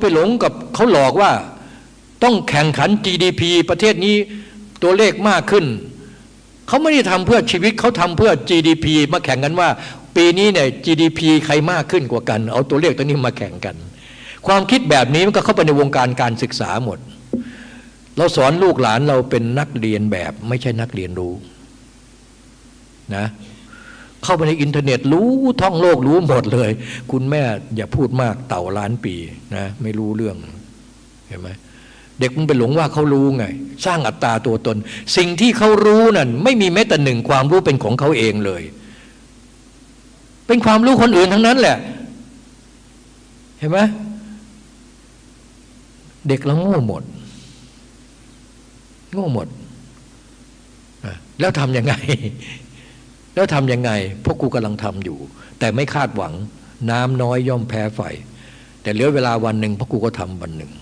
ราไปหลงกับเขาหลอกว่า ต้องแข่งขัน GDP ประเทศนี้ตัวเลขมากขึ้น เขาไม่ได้ทำเพื่อชีวิตเขาทำเพื่อ GDP มาแข่งกันว่า ปีนี้เนี่ย GDP ใครมากขึ้นกว่ากัน เอาตัวเลขตัวนี้มาแข่งกัน ความคิดแบบนี้มันก็เข้าไปในวงการการศึกษาหมด เราสอนลูกหลานเราเป็นนักเรียนแบบ ไม่ใช่นักเรียนรู้นะ เข้าไปในอินเทอร์เน็ตรู้ท่องโลกรู้หมดเลย คุณแม่อย่าพูดมากเต่าล้านปีนะไม่รู้เรื่องเห็นไหมเด็กมันไปหลงว่าเขารู้ไง สร้างอัตราตัวตน สิ่งที่เขารู้นั่นไม่มีแม้แต่หนึ่งความรู้เป็นของเขาเองเลย เป็นความรู้คนอื่นทั้งนั้นแหละ เห็นไหมเด็กเราโง่หมด โง่หมด แล้วทำยังไง แล้วทำยังไงพวกกูกำลังทำอยู่ แต่ไม่คาดหวัง น้ำน้อยย่อมแพ้ไฟ แต่เหลือเวลาวันหนึ่งพวกกูก็ทำวันหนึ่ง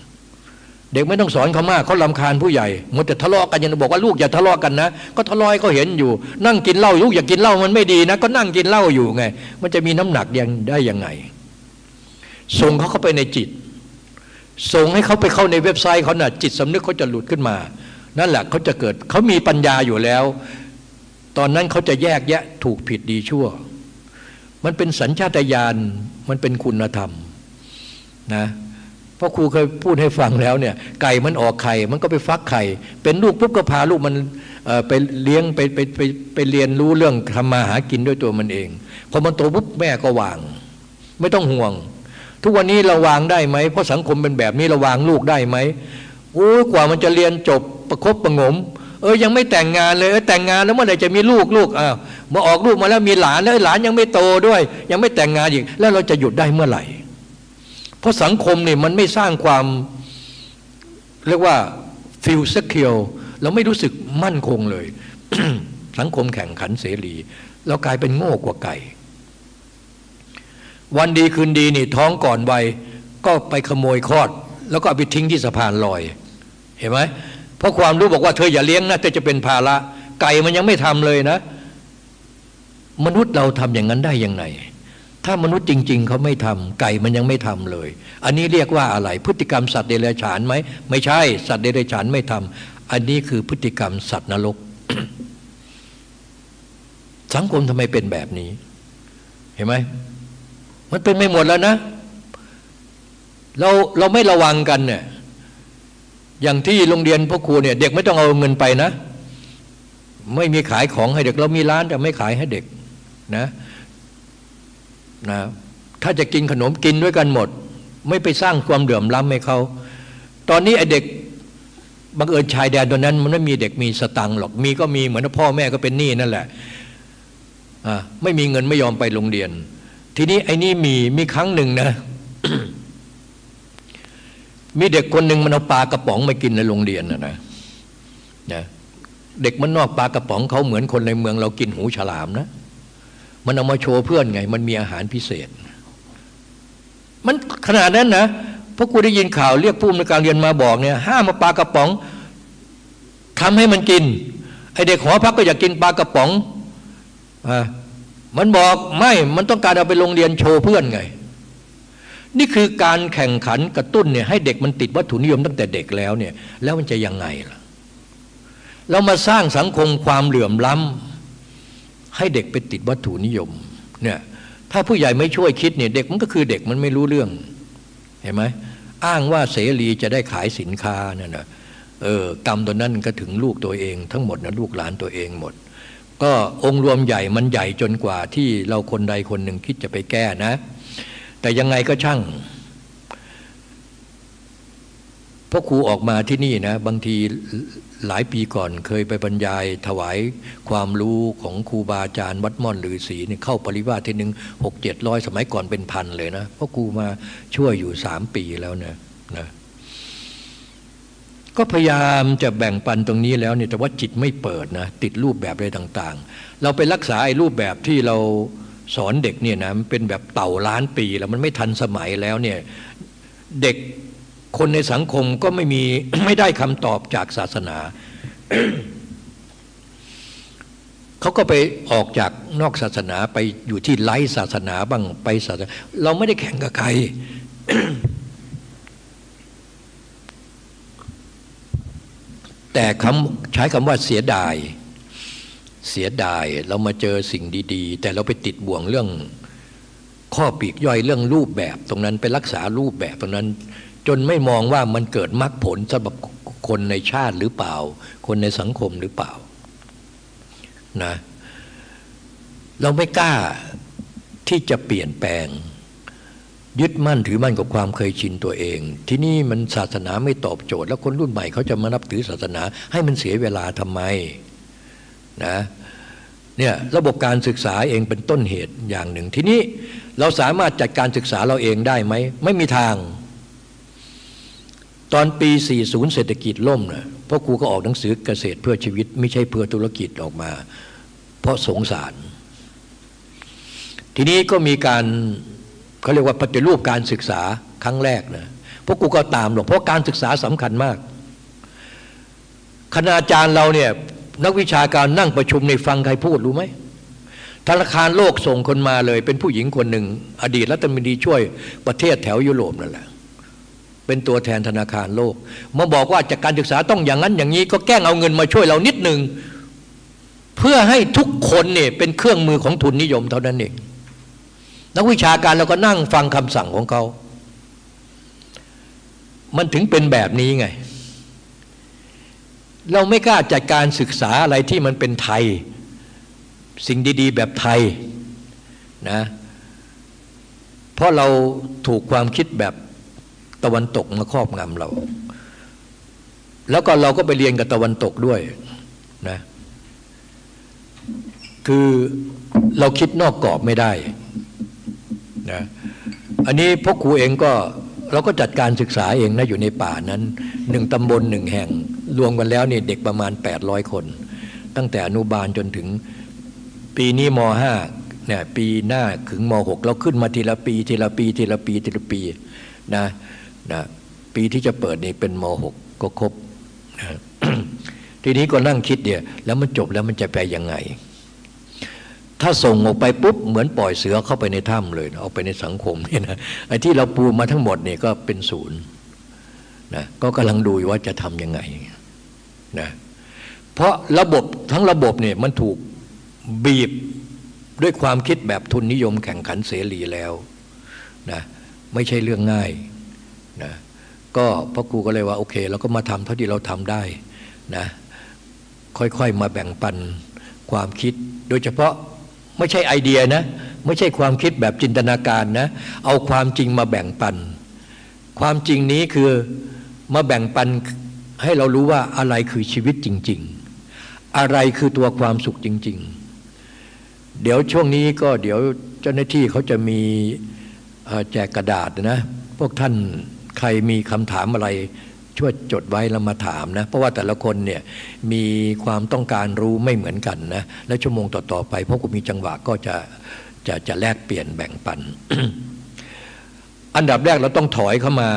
เด็กไม่ต้องสอนเขามากเขาลำคาญผู้ใหญ่หมดแต่ทะเลาะกันยังบอกว่าลูกอย่าทะเลาะกันนะ ก็ทะเลาะเขาเห็นอยู่ นั่งกินเหล้าลูกอย่ากินเหล้ามันไม่ดีนะ ก็นั่งกินเหล้าอยู่ไง มันจะมีน้ำหนักยังได้ยังไง ส่งเขาเข้าไปในจิต ส่งให้เขาไปเข้าในเว็บไซต์เขาน่ะจิตสำนึกเขาจะหลุดขึ้นมา นั่นแหละเขาจะเกิดเขามีปัญญาอยู่แล้ว ตอนนั้นเขาจะแยกแยะถูกผิดดีชั่ว มันเป็นสัญชาตญาณมันเป็นคุณธรรมนะเพราะครูเคยพูดให้ฟังแล้วเนี่ยไก่มันออกไข่มันก็ไปฟักไข่ เป็นลูกปุ๊บก็พาลูกมันไปเลี้ยงไปไปไปไปเรียนรู้เรื่องทำมาหากินด้วยตัวมันเองพอมันโตปุ๊บแม่ก็วาง ไม่ต้องห่วง ทุกวันนี้เราวางได้ไหมเพราะสังคมเป็นแบบนี้เราวางลูกได้ไหมโอ้กว่ามันจะเรียนจบประคบประหงม เออยังไม่แต่งงานเลยเออแต่งงานแล้วเมื่อไหร่จะมีลูกลูกอ้าวมาออกลูกมาแล้วมีหลานแล้วหลานยังไม่โตด้วย ยังไม่แต่งงานอีก แล้วเราจะหยุดได้เมื่อไหร่ เพราะสังคมเนี่ยมันไม่สร้างความเรียกว่า feel secure เราไม่รู้สึกมั่นคงเลย สังคมแข่งขันเสรีเรากลายเป็นโง่กว่าไก่ วันดีคืนดีนี่ท้องก่อนวัยก็ไปขโมยคลอด แล้วก็เอาไปทิ้งที่สะพานลอย เห็นไหม เพราะความรู้บอกว่าเธออย่าเลี้ยงนะเธอจะเป็นภาระไก่มันยังไม่ทำเลยนะ มนุษย์เราทำอย่างนั้นได้ยังไง ถ้ามนุษย์จริง ๆ เขาไม่ทำไก่มันยังไม่ทำเลย อันนี้เรียกว่าอะไรพฤติกรรมสัตว์เดรัจฉานไหมไม่ใช่ สัตว์เดรัจฉานไม่ทำอันนี้คือพฤติกรรมสัตว์นรก สังคมทำไมเป็นแบบนี้ เห็นไหมมันเป็นไม่หมดแล้วนะ เราเราไม่ระวังกันเนี่ย อย่างที่โรงเรียนพ่อครูเนี่ยเด็กไม่ต้องเอาเงินไปนะ ไม่มีขายของให้เด็กเรามีร้านแต่ไม่ขายให้เด็กนะนะถ้าจะกินขนมกินด้วยกันหมด ไม่ไปสร้างความเดือดร้อนให้เขา ตอนนี้ไอเด็กบังเอิญชายแดนตอนนั้น มันไม่มีเด็กมีสตังหรอกมีก็มีเหมือนพ่อแม่ก็เป็นหนี้นั่นแหละไม่มีเงินไม่ยอมไปโรงเรียน ทีนี้ไอ้นี่มีมีครั้งหนึ่งนะ มีเด็กคนหนึ่งมันเอาปลากระป๋องมากินในโรงเรียนนะนะนะเด็กมันนอกปลากระป๋องเขาเหมือนคนในเมืองเรากินหูฉลามนะ มันเอามาโชว์เพื่อนไง มันมีอาหารพิเศษ มันขนาดนั้นนะพราะกูได้ยินข่าวเรียกผู้อำนวยการเรียนมาบอกเนี่ยห้ามมาปลากระป๋องทำให้มันกินไอเด็กหอพักก็อยากกินปลากระป๋องอ่ามันบอกไม่มันต้องการเอาไปโรงเรียนโชว์เพื่อนไง นี่คือการแข่งขันกระตุ้นเนี่ยให้เด็กมันติดวัตถุนิยมตั้งแต่เด็กแล้วเนี่ยแล้วมันจะยังไงล่ะเรามาสร้างสังคมความเหลื่อมล้ำให้เด็กไปติดวัตถุนิยมเนี่ยถ้าผู้ใหญ่ไม่ช่วยคิดเนี่ยเด็กมันก็คือเด็กมันไม่รู้เรื่องเห็นไหมอ้างว่าเสรีจะได้ขายสินค้านั่นนะเออกรรมตัวนั้นก็ถึงลูกตัวเอง ทั้งหมดนะลูกหลานตัวเองหมด ก็องค์รวมใหญ่มันใหญ่จนกว่าที่เราคนใดคนหนึ่งคิดจะไปแก้นะ แต่ยังไงก็ช่างพ่อครูออกมาที่นี่นะ บางทีหลายปีก่อนเคยไปบรรยายถวายความรู้ของครูบาอาจารย์วัดม่อนหรือศรีเนี่ยเข้าปริวาสที่หนึ่งหกเจ็ดร้อยสมัยก่อนเป็นพันเลยนะพ่อครูมาช่วยอยู่สามปีแล้วนะนะ ก็พยายามจะแบ่งปันตรงนี้แล้วเนี่ยแต่ว่าจิตไม่เปิดนะ ติดรูปแบบอะไรต่าง ๆ เราไปรักษาไอ้รูปแบบที่เรา สอนเด็กเนี่ยนะมันเป็นแบบเต่าล้านปีแล้วมันไม่ทันสมัยแล้วเนี่ยเด็กคนในสังคมก็ไม่มีไม่ได้คำตอบจากศาสนาเขาก็ไปออกจากนอกศาสนาไปอยู่ที่ไร้ศาสนาบ้างไปศาสนา เราไม่ได้แข่งกับใคร แต่คำใช้คำว่าเสียดาย เสียดายเรามาเจอสิ่งดี ๆ แต่เราไปติดบ่วงเรื่องข้อปีกย่อยเรื่องรูปแบบ ตรงนั้นไปรักษารูปแบบตรงนั้น จนไม่มองว่ามันเกิดมรรคผลสำหรับคนในชาติหรือเปล่า คนในสังคมหรือเปล่านะเราไม่กล้าที่จะเปลี่ยนแปลง ยึดมั่นถือมั่นกับความเคยชินตัวเอง ที่นี่มันศาสนาไม่ตอบโจทย์ แล้วคนรุ่นใหม่เขาจะมานับถือศาสนา ให้มันเสียเวลาทำไม นะเนี่ยระบบการศึกษาเองเป็นต้นเหตุอย่างหนึ่ง ทีนี้เราสามารถจัดการศึกษาเราเองได้ไหม ไม่มีทาง ตอนปี 40 เศรษฐกิจล่มนะพ่อครูก็ออกหนังสือเกษตรเพื่อชีวิต ไม่ใช่เพื่อธุรกิจออกมา เพราะสงสาร ทีนี้ก็มีการเขาเรียกว่าปฏิรูปการศึกษาครั้งแรกนะพวกกูก็ตามหรอกเพราะการศึกษาสำคัญมากคณาจารย์เราเนี่ย นักวิชาการนั่งประชุมในฟังใครพูดรู้ไหมธนาคารโลกส่งคนมาเลย เป็นผู้หญิงคนหนึ่ง อดีตรัฐมนตรีช่วยประเทศแถวยุโรปนั่นแหละ เป็นตัวแทนธนาคารโลก มาบอกว่าจากการศึกษาต้องอย่างนั้นอย่างนี้ ก็แกล้งเอาเงินมาช่วยเรานิดหนึ่งเพื่อให้ทุกคนเนี่ยเป็นเครื่องมือของทุนนิยมเท่านั้นเองนักวิชาการเราก็นั่งฟังคำสั่งของเขา มันถึงเป็นแบบนี้ไง เราไม่กล้าจัดการศึกษาอะไรที่มันเป็นไทย สิ่งดี ๆ แบบไทยนะเพราะเราถูกความคิดแบบตะวันตกมาครอบงำเรา แล้วก็เราก็ไปเรียนกับตะวันตกด้วยนะคือเราคิดนอกกรอบไม่ได้นะอันนี้พ่อครูเองก็เราก็จัดการศึกษาเองนะอยู่ในป่านั้นหนึ่งตำบลหนึ่งแห่ง รวมกันแล้วเนี่ยเด็กประมาณ 800 คน ตั้งแต่อนุบาลจนถึงปีนี้ม .5 เนี่ยปีหน้าถึงม .6 เราขึ้นมาทีละปีทีละปีทีละปีทีละปีนะนะปีที่จะเปิดนี่เป็นม .6 ก็ครบนะทีนี้ก็นั่งคิดเดียแล้วมันจบแล้วมันจะไปยังไง ถ้าส่งออกไปปุ๊บเหมือนปล่อยเสือเข้าไปในถ้ำเลยเอาไปในสังคมเนี่ยนะไอ้ที่เราปูมาทั้งหมดเนี่ยก็เป็นศูนย์นะก็กำลังดูว่าจะทำยังไง นะเพราะระบบทั้งระบบเนี่ยมันถูกบีบด้วยความคิดแบบทุนนิยมแข่งขันเสรีแล้วนะไม่ใช่เรื่องง่ายนะก็พ่อครูก็เลยว่าโอเคเราก็มาทำเท่าที่เราทำได้นะค่อยๆมาแบ่งปันความคิด โดยเฉพาะไม่ใช่ไอเดียนะไม่ใช่ความคิดแบบจินตนาการนะเอาความจริงมาแบ่งปัน ความจริงนี้คือมาแบ่งปัน ให้เรารู้ว่าอะไรคือชีวิตจริง ๆ อะไรคือตัวความสุขจริง ๆ เดี๋ยวช่วงนี้ก็เดี๋ยวเจ้าหน้าที่เขาจะมีแจกกระดาษนะพวกท่านใครมีคำถามอะไรช่วยจดไว้แล้วมาถามนะ เพราะว่าแต่ละคนเนี่ยมีความต้องการรู้ไม่เหมือนกันนะและชั่วโมงต่อๆไปพวกกูมีจังหวะก็จะจะจะแลกเปลี่ยนแบ่งปัน อันดับแรกเราต้องถอยเข้ามา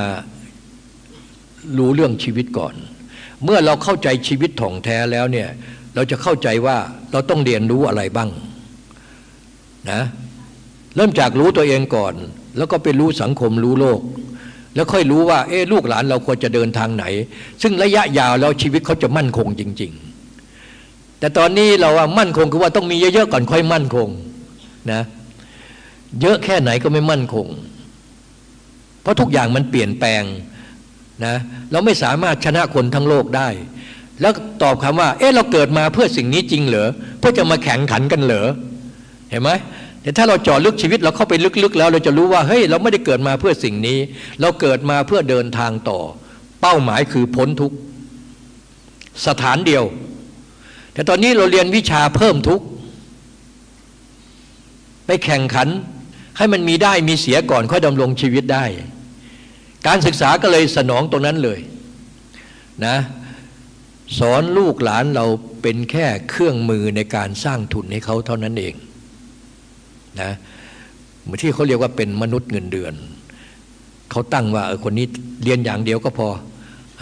รู้เรื่องชีวิตก่อน เมื่อเราเข้าใจชีวิตถ่องแท้แล้วเนี่ยเราจะเข้าใจว่าเราต้องเรียนรู้อะไรบ้างนะเริ่มจากรู้ตัวเองก่อน แล้วก็ไปรู้สังคมรู้โลก แล้วค่อยรู้ว่า เอ๊ลูกหลานเราควรจะเดินทางไหน ซึ่งระยะยาวแล้วชีวิตเขาจะมั่นคงจริง ๆ แต่ตอนนี้เราว่ามั่นคงคือว่าต้องมีเยอะๆก่อนค่อยมั่นคงนะเยอะแค่ไหนก็ไม่มั่นคง เพราะทุกอย่างมันเปลี่ยนแปลง นะเราไม่สามารถชนะคนทั้งโลกได้ แล้วตอบคำว่า เอ๊ะเราเกิดมาเพื่อสิ่งนี้จริงเหรอเพื่อจะมาแข่งขันกันเหรอเห็นไหมแต่ถ้าเราเจาะลึกชีวิตเราเข้าไปลึกๆ แล้วเราจะรู้ว่าเฮ้ยเราไม่ได้เกิดมาเพื่อสิ่งนี้ เราเกิดมาเพื่อเดินทางต่อ เป้าหมายคือพ้นทุกสถานเดียว แต่ตอนนี้เราเรียนวิชาเพิ่มทุกไปแข่งขันให้มันมีได้มีเสียก่อนค่อยดำรงชีวิตได้ การศึกษาก็เลยสนองตรงนั้นเลยนะสอนลูกหลานเราเป็นแค่เครื่องมือในการสร้างทุนให้เขาเท่านั้นเองนะเหมือนที่เขาเรียกว่าเป็นมนุษย์เงินเดือน เขาตั้งว่าเออคนนี้เรียนอย่างเดียวก็พอ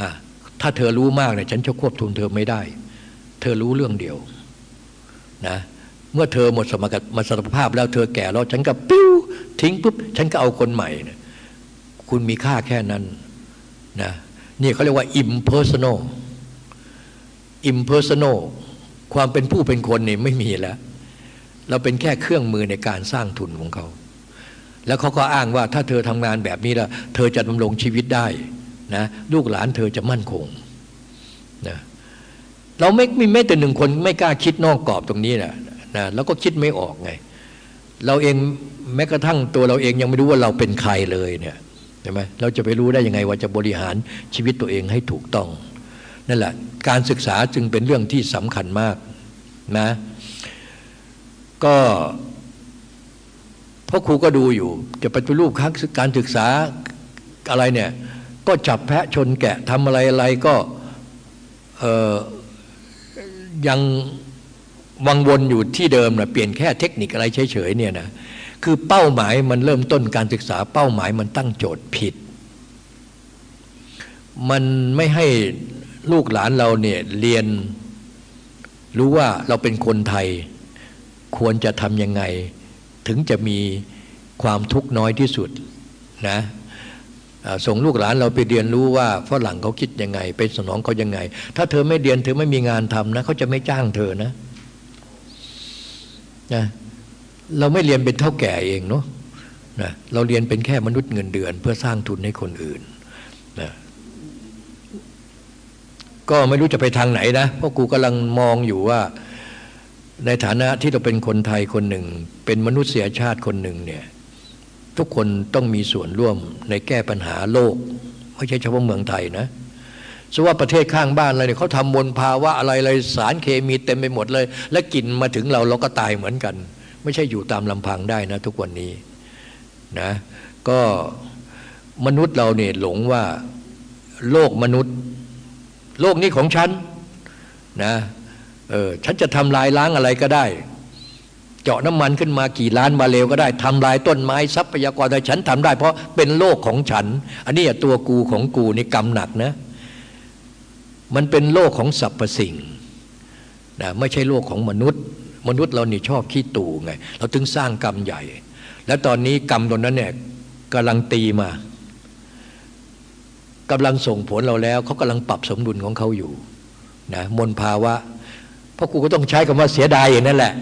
อถ้าเธอรู้มากเนี่ยฉันจะควบคุมเธอไม่ได้ เธอรู้เรื่องเดียวนะเมื่อเธอหมดสมรรถภาพแล้วเธอแก่แล้วฉันก็ปิ้วทิ้งปุ๊บฉันก็เอาคนใหม่เนะ คุณมีค่าแค่นั้นนะนี่เขาเรียกว่า impersonal impersonal ความเป็นผู้เป็นคนนี่ไม่มีแล้ว เราเป็นแค่เครื่องมือในการสร้างทุนของเขา แล้วเขาก็อ้างว่าถ้าเธอทำงานแบบนี้แล้วเธอจะดำรงชีวิตได้นะลูกหลานเธอจะมั่นคงนะเราไม่มีแม้แต่หนึ่งคนไม่กล้าคิดนอกกรอบตรงนี้นะนะแล้วก็คิดไม่ออกไง เราเองแม้กระทั่งตัวเราเองยังไม่รู้ว่าเราเป็นใครเลยเนี่ย ใช่ไหมเราจะไปรู้ได้ยังไงว่าจะบริหารชีวิตตัวเองให้ถูกต้องนั่นแหละการศึกษาจึงเป็นเรื่องที่สำคัญมากนะก็พ่อครูก็ดูอยู่ จะปฏิรูปการศึกษาอะไรเนี่ยก็จับแพะชนแกะทำอะไรอะไรก็ยังวังวนอยู่ที่เดิมนะเปลี่ยนแค่เทคนิคอะไรเฉยๆเนี่ยนะ คือเป้าหมายมันเริ่มต้นการศึกษา เป้าหมายมันตั้งโจทย์ผิด มันไม่ให้ลูกหลานเราเนี่ยเรียนรู้ว่าเราเป็นคนไทย ควรจะทำยังไง ถึงจะมีความทุกข์น้อยที่สุดนะส่งลูกหลานเราไปเรียนรู้ว่าฝรั่งเขาคิดยังไงเป็นสนองเขายังไง ถ้าเธอไม่เรียนเธอไม่มีงานทำนะเขาจะไม่จ้างเธอนะนะ เราไม่เรียนเป็นเท่าแก่เองเนาะนะเราเรียนเป็นแค่มนุษย์เงินเดือน เพื่อสร้างทุนให้คนอื่นนะก็ไม่รู้จะไปทางไหนนะเพราะกูกำลังมองอยู่ว่า ในฐานะที่เราเป็นคนไทยคนหนึ่ง เป็นมนุษยชาติคนหนึ่งเนี่ยทุกคนต้องมีส่วนร่วมในแก้ปัญหาโลก ไม่ใช่เฉพาะเมืองไทยนะสว่าประเทศข้างบ้านอะไรเนี่ยเขาทำมลภาวะอะไรอะไรสารเคมีเต็มไปหมดเลย และกลิ่นมาถึงเราเราก็ตายเหมือนกัน ไม่ใช่อยู่ตามลำพังได้นะทุกวันนี้นะก็มนุษย์เราเนี่ยหลงว่าโลกมนุษย์ โลกนี้ของฉันนะเออฉันจะทำลายล้างอะไรก็ได้ เจาะน้ำมันขึ้นมากี่ล้านมาเร็วก็ได้ทำลายต้นไม้ทรัพยากรแต่ฉันทำได้ เพราะเป็นโลกของฉัน อันนี้ตัวกูของกูนี่กรรมหนักนะมันเป็นโลกของสรรพสิ่งนะไม่ใช่โลกของมนุษย์ มนุษย์เรานี่ชอบขี้ตู่ไง เราถึงสร้างกรรมใหญ่ แล้วตอนนี้กรรมตรงนั้นเนี่ยกำลังตีมากำลังส่งผลเราแล้วเขากำลังปรับสมดุลของเขาอยู่นะมนภาวะเพราะกูก็ต้องใช้คำว่าเสียดายอย่างนั้นแหละ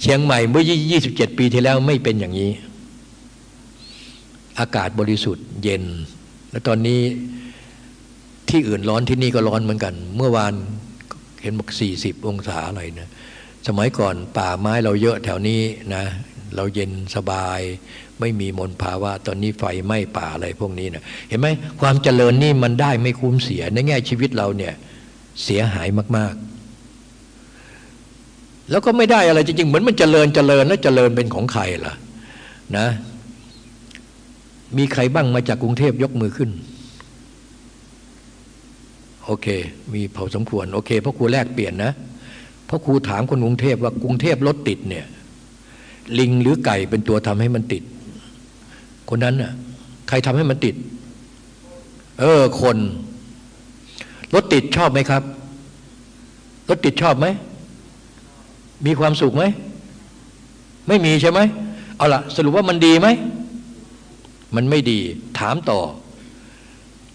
เชียงใหม่เมื่อ 27 ปีที่แล้วไม่เป็นอย่างนี้ อากาศบริสุทธิ์เย็น และตอนนี้ที่อื่นร้อนที่นี่ก็ร้อนเหมือนกัน เมื่อวานเห็นบอกสี่สิบองศาอะไรนะ สมัยก่อนป่าไม้เราเยอะแถวนี้นะเราเย็นสบาย ไม่มีมลภาวะ ตอนนี้ไฟไหม้ป่าอะไรพวกนี้นะเห็นไหมความเจริญนี่มันได้ไม่คุ้มเสีย ในแง่ชีวิตเราเนี่ยเสียหายมาก ๆ แล้วก็ไม่ได้อะไรจริงๆ เหมือนมันเจริญเจริญแล้วเจริญเป็นของใครล่ะนะมีใครบ้างมาจากกรุงเทพยกมือขึ้น โอเค มีพอสมควร โอเคเพราะครูแลกเปลี่ยนนะ เพราะครูถามคนกรุงเทพว่ากรุงเทพรถติดเนี่ย ลิงหรือไก่เป็นตัวทำให้มันติด คนนั้นน่ะ ใครทำให้มันติด เออ คนรถติดชอบไหมครับรถติดชอบไหม มีความสุขไหม ไม่มีใช่ไหม เอาละสรุปว่ามันดีไหม มันไม่ดี ถามต่อ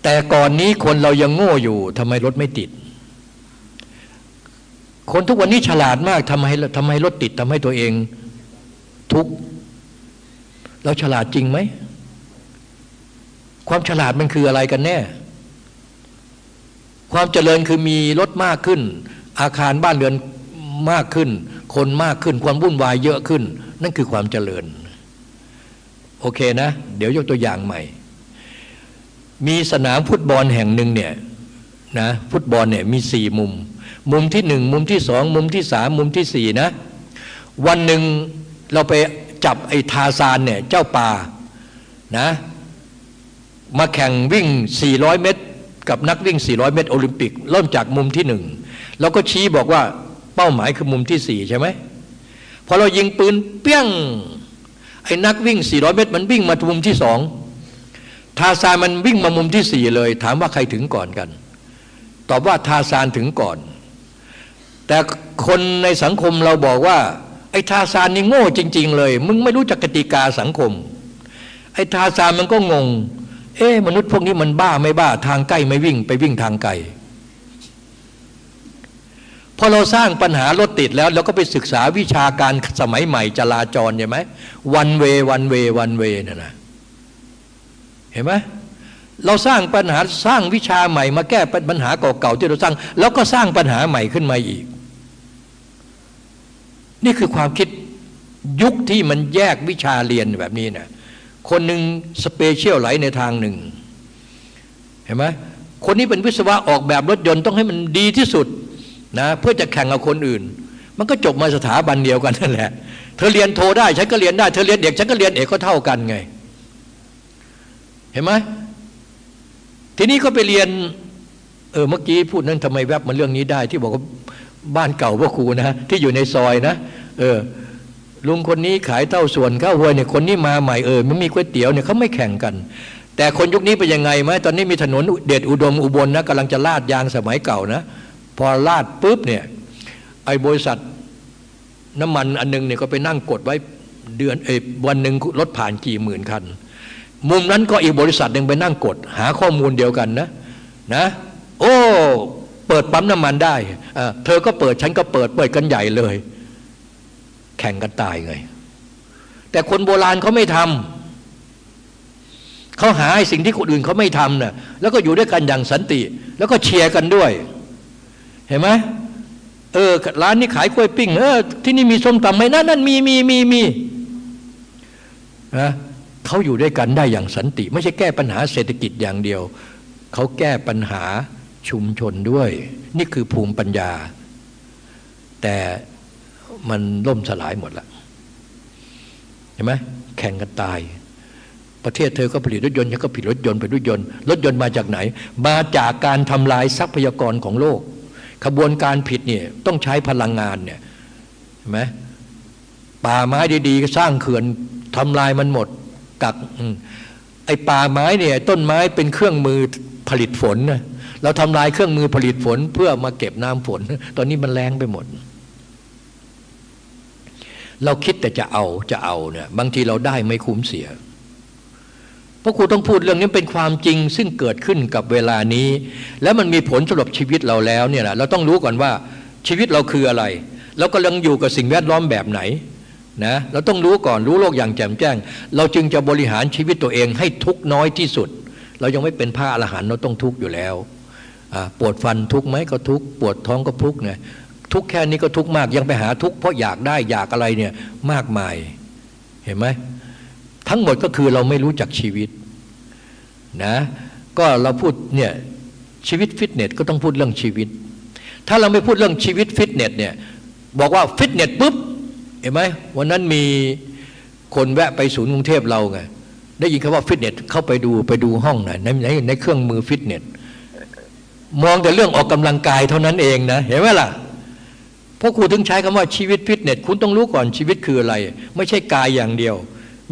แต่ก่อนนี้คนเรายังโง่อยู่ทำไมรถไม่ติด คนทุกวันนี้ฉลาดมากทำให้ทำให้รถติดทำให้ตัวเองทุกเราฉลาดจริงไหม ความฉลาดมันคืออะไรกันแน่ ความเจริญคือมีรถมากขึ้น อาคารบ้านเรือนมากขึ้น คนมากขึ้น ความวุ่นวายเยอะขึ้น นั่นคือความเจริญ โอเคนะ เดี๋ยวยกตัวอย่างใหม่ มีสนามฟุตบอลแห่งหนึ่งเนี่ยนะฟุตบอลเนี่ยมีสี่มุม มุมที่หนึ่งมุมที่สองมุมที่สามมุมที่สี่นะ วันหนึ่งเราไปจับไอ้ทาซานเนี่ยเจ้าป่านะมาแข่งวิ่ง 400 เมตร กับนักวิ่ง 400 เมตรโอลิมปิก เริ่มจากมุมที่หนึ่งเราก็ชี้บอกว่าเป้าหมายคือมุมที่สี่ใช่ไหมพอเรายิงปืนเปี้ยงไอ้นักวิ่ง 400 เมตร มันวิ่งมามุมที่สองทาซานมันวิ่งมามุมที่สี่เลย ถามว่าใครถึงก่อนกัน ตอบว่าทาซานถึงก่อน แต่คนในสังคมเราบอกว่า ไอ้ทาซานนี่โง่จริง ๆ เลย มึงไม่รู้จักกติกาสังคม ไอ้ทาซานมันก็งง เอ๊มนุษย์พวกนี้มันบ้าไม่บ้า ทางใกล้ไม่วิ่งไปวิ่งทางไกลพอเราสร้างปัญหารถติดแล้วเราก็ไปศึกษาวิชาการสมัยใหม่จราจรใช่ไหมวันเววันเววันเวน่ะนะเห็นไหมเราสร้างปัญหาสร้างวิชาใหม่มาแก้ปัญหาเก่าๆที่เราสร้าง แล้วก็สร้างปัญหาใหม่ขึ้นมาอีก นี่คือความคิดยุคที่มันแยกวิชาเรียนแบบนี้นะคนหนึ่ง specialize ในทางหนึ่ง เห็นไหมคนนี้เป็นวิศวะออกแบบรถยนต์ต้องให้มันดีที่สุดนะเพื่อจะแข่งกับคนอื่น มันก็จบมาสถาบันเดียวกันนั่นแหละ เธอเรียนโทได้ฉันก็เรียนได้ เธอเรียนเอกฉันก็เรียนเอกก็เท่ากันไง เห็นไหมทีนี้ก็ไปเรียนเออเมื่อกี้พูดนั้นทำไมแวบมาเรื่องนี้ได้ ที่บอกว่า บ้านเก่าพ่อครูนะที่อยู่ในซอยนะเออลุงคนนี้ขายเต้าส่วนข้าวหวยเนี่ยคนนี้มาใหม่เออมันมีก๋วยเตี๋ยวเนี่ยเขาไม่แข่งกัน แต่คนยุคนี้เป็นยังไงไหมตอนนี้มีถนนเดชอุดมอุบลนะกำลังจะลาดยางสมัยเก่านะพอลาดปุ๊บเนี่ยไอ้บริษัทน้ำมันอันนึงเนี่ยก็ไปนั่งกดไว้เดือนเอวันหนึ่งรถผ่านกี่หมื่นคัน มุมนั้นก็อีกบริษัทหนึ่งไปนั่งกด หาข้อมูลเดียวกันนะนะ โอ้ เปิดปั๊มน้ำมันได้เธอก็เปิดฉันก็เปิดเปิดกันใหญ่เลย แข่งกันตายไงแต่คนโบราณเขาไม่ทำเขาหาสิ่งที่คนอื่นเขาไม่ทำนะ่ะแล้วก็อยู่ด้วยกันอย่างสันติ แล้วก็เชียร์กันด้วย เห็นไหมเออร้านนี้ขายกล้วยปิ้งเออที่นี่มีส้มตำไหมนั่นนั่นมีมีมีมีนะเขาอยู่ด้วยกันได้อย่างสันติ ไม่ใช่แก้ปัญหาเศรษฐกิจอย่างเดียว เขาแก้ปัญหา ชุมชนด้วย นี่คือภูมิปัญญา แต่มันล่มสลายหมดละเห็นไหมแข่งกันตาย ประเทศเธอก็ผลิตรถยนต์ฉันก็ผลิตรถยนต์ไปรถยนต์รถยนต์มาจากไหน มาจากการทำลายทรัพยากรของโลก ขบวนการผิดเนี่ยต้องใช้พลังงานเนี่ยเห็นไหมป่าไม้ดีๆสร้างเขื่อนทำลายมันหมดกักไอ้ป่าไม้เนี่ยต้นไม้เป็นเครื่องมือผลิตฝนนะ เราทำลายเครื่องมือผลิตฝนเพื่อมาเก็บน้ำฝน ตอนนี้มันแรงไปหมด เราคิดแต่จะเอาจะเอาเนี่ยบางทีเราได้ไม่คุ้มเสียเพราะครูต้องพูดเรื่องนี้เป็นความจริงซึ่งเกิดขึ้นกับเวลานี้ แล้วมันมีผลสำหรับชีวิตเราแล้วเนี่ยนะเราต้องรู้ก่อนว่าชีวิตเราคืออะไรเรากำลังอยู่กับสิ่งแวดล้อมแบบไหนนะเราต้องรู้ก่อนรู้โลกอย่างแจ่มแจ้ง เราจึงจะบริหารชีวิตตัวเองให้ทุกน้อยที่สุด เรายังไม่เป็นพระอรหันต์เราต้องทุกอยู่แล้ว ปวดฟันทุกไหมก็ทุกปวดท้องก็ทุกเนี่ยทุกแค่นี้ก็ทุกมากยังไปหาทุกเพราะอยากได้อยากอะไรเนี่ยมากมายเห็นไหมทั้งหมดก็คือเราไม่รู้จักชีวิตนะก็เราพูดเนี่ยชีวิตฟิตเนสก็ต้องพูดเรื่องชีวิต ถ้าเราไม่พูดเรื่องชีวิตฟิตเนสเนี่ยบอกว่าฟิตเนสปุ๊บเห็นไหมวันนั้นมีคนแวะไปศูนย์กรุงเทพเราไงได้ยินคำว่าฟิตเนสเข้าไปดูไปดูห้องหน่อยในในในเครื่องมือฟิตเนส มองแต่เรื่องออกกำลังกายเท่านั้นเองนะ เห็นไหมล่ะเพราะครูถึงใช้คำว่าชีวิตฟิตเนสคุณต้องรู้ก่อนชีวิตคืออะไร ไม่ใช่กายอย่างเดียว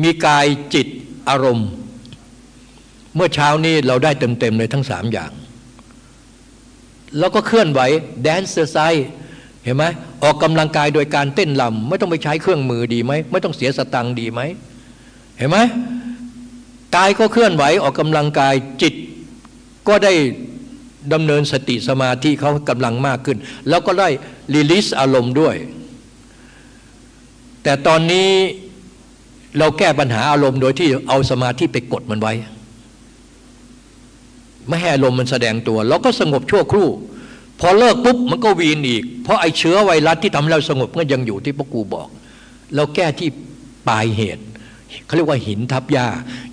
มีกายจิตอารมณ์ เมื่อเช้านี้เราได้เต็มๆเลยทั้งสามอย่าง แล้วก็เคลื่อนไหวแดนเซอร์ไซเห็นไหมออกกำลังกายโดยการเต้นลำไม่ต้องไปใช้เครื่องมือดีไหมไม่ต้องเสียสตังค์ดีไหมเห็นไหมกายก็เคลื่อนไหวออกกำลังกายจิต ก็ได้ ดำเนินสติสมาธิเขากำลังมากขึ้น แล้วก็ได้รีลิสอารมณ์ด้วย แต่ตอนนี้เราแก้ปัญหาอารมณ์โดยที่เอาสมาธิไปกดมันไว้ ไม่ให้อารมณ์มันแสดงตัวเราก็สงบชั่วครู่ พอเลิกปุ๊บมันก็วีนอีก เพราะไอ้เชื้อไวรัสที่ทำให้เราสงบก็ยังอยู่ที่พระกูบอก เราแก้ที่ปลายเหตุเขาเรียกว่าหินทับหญ้า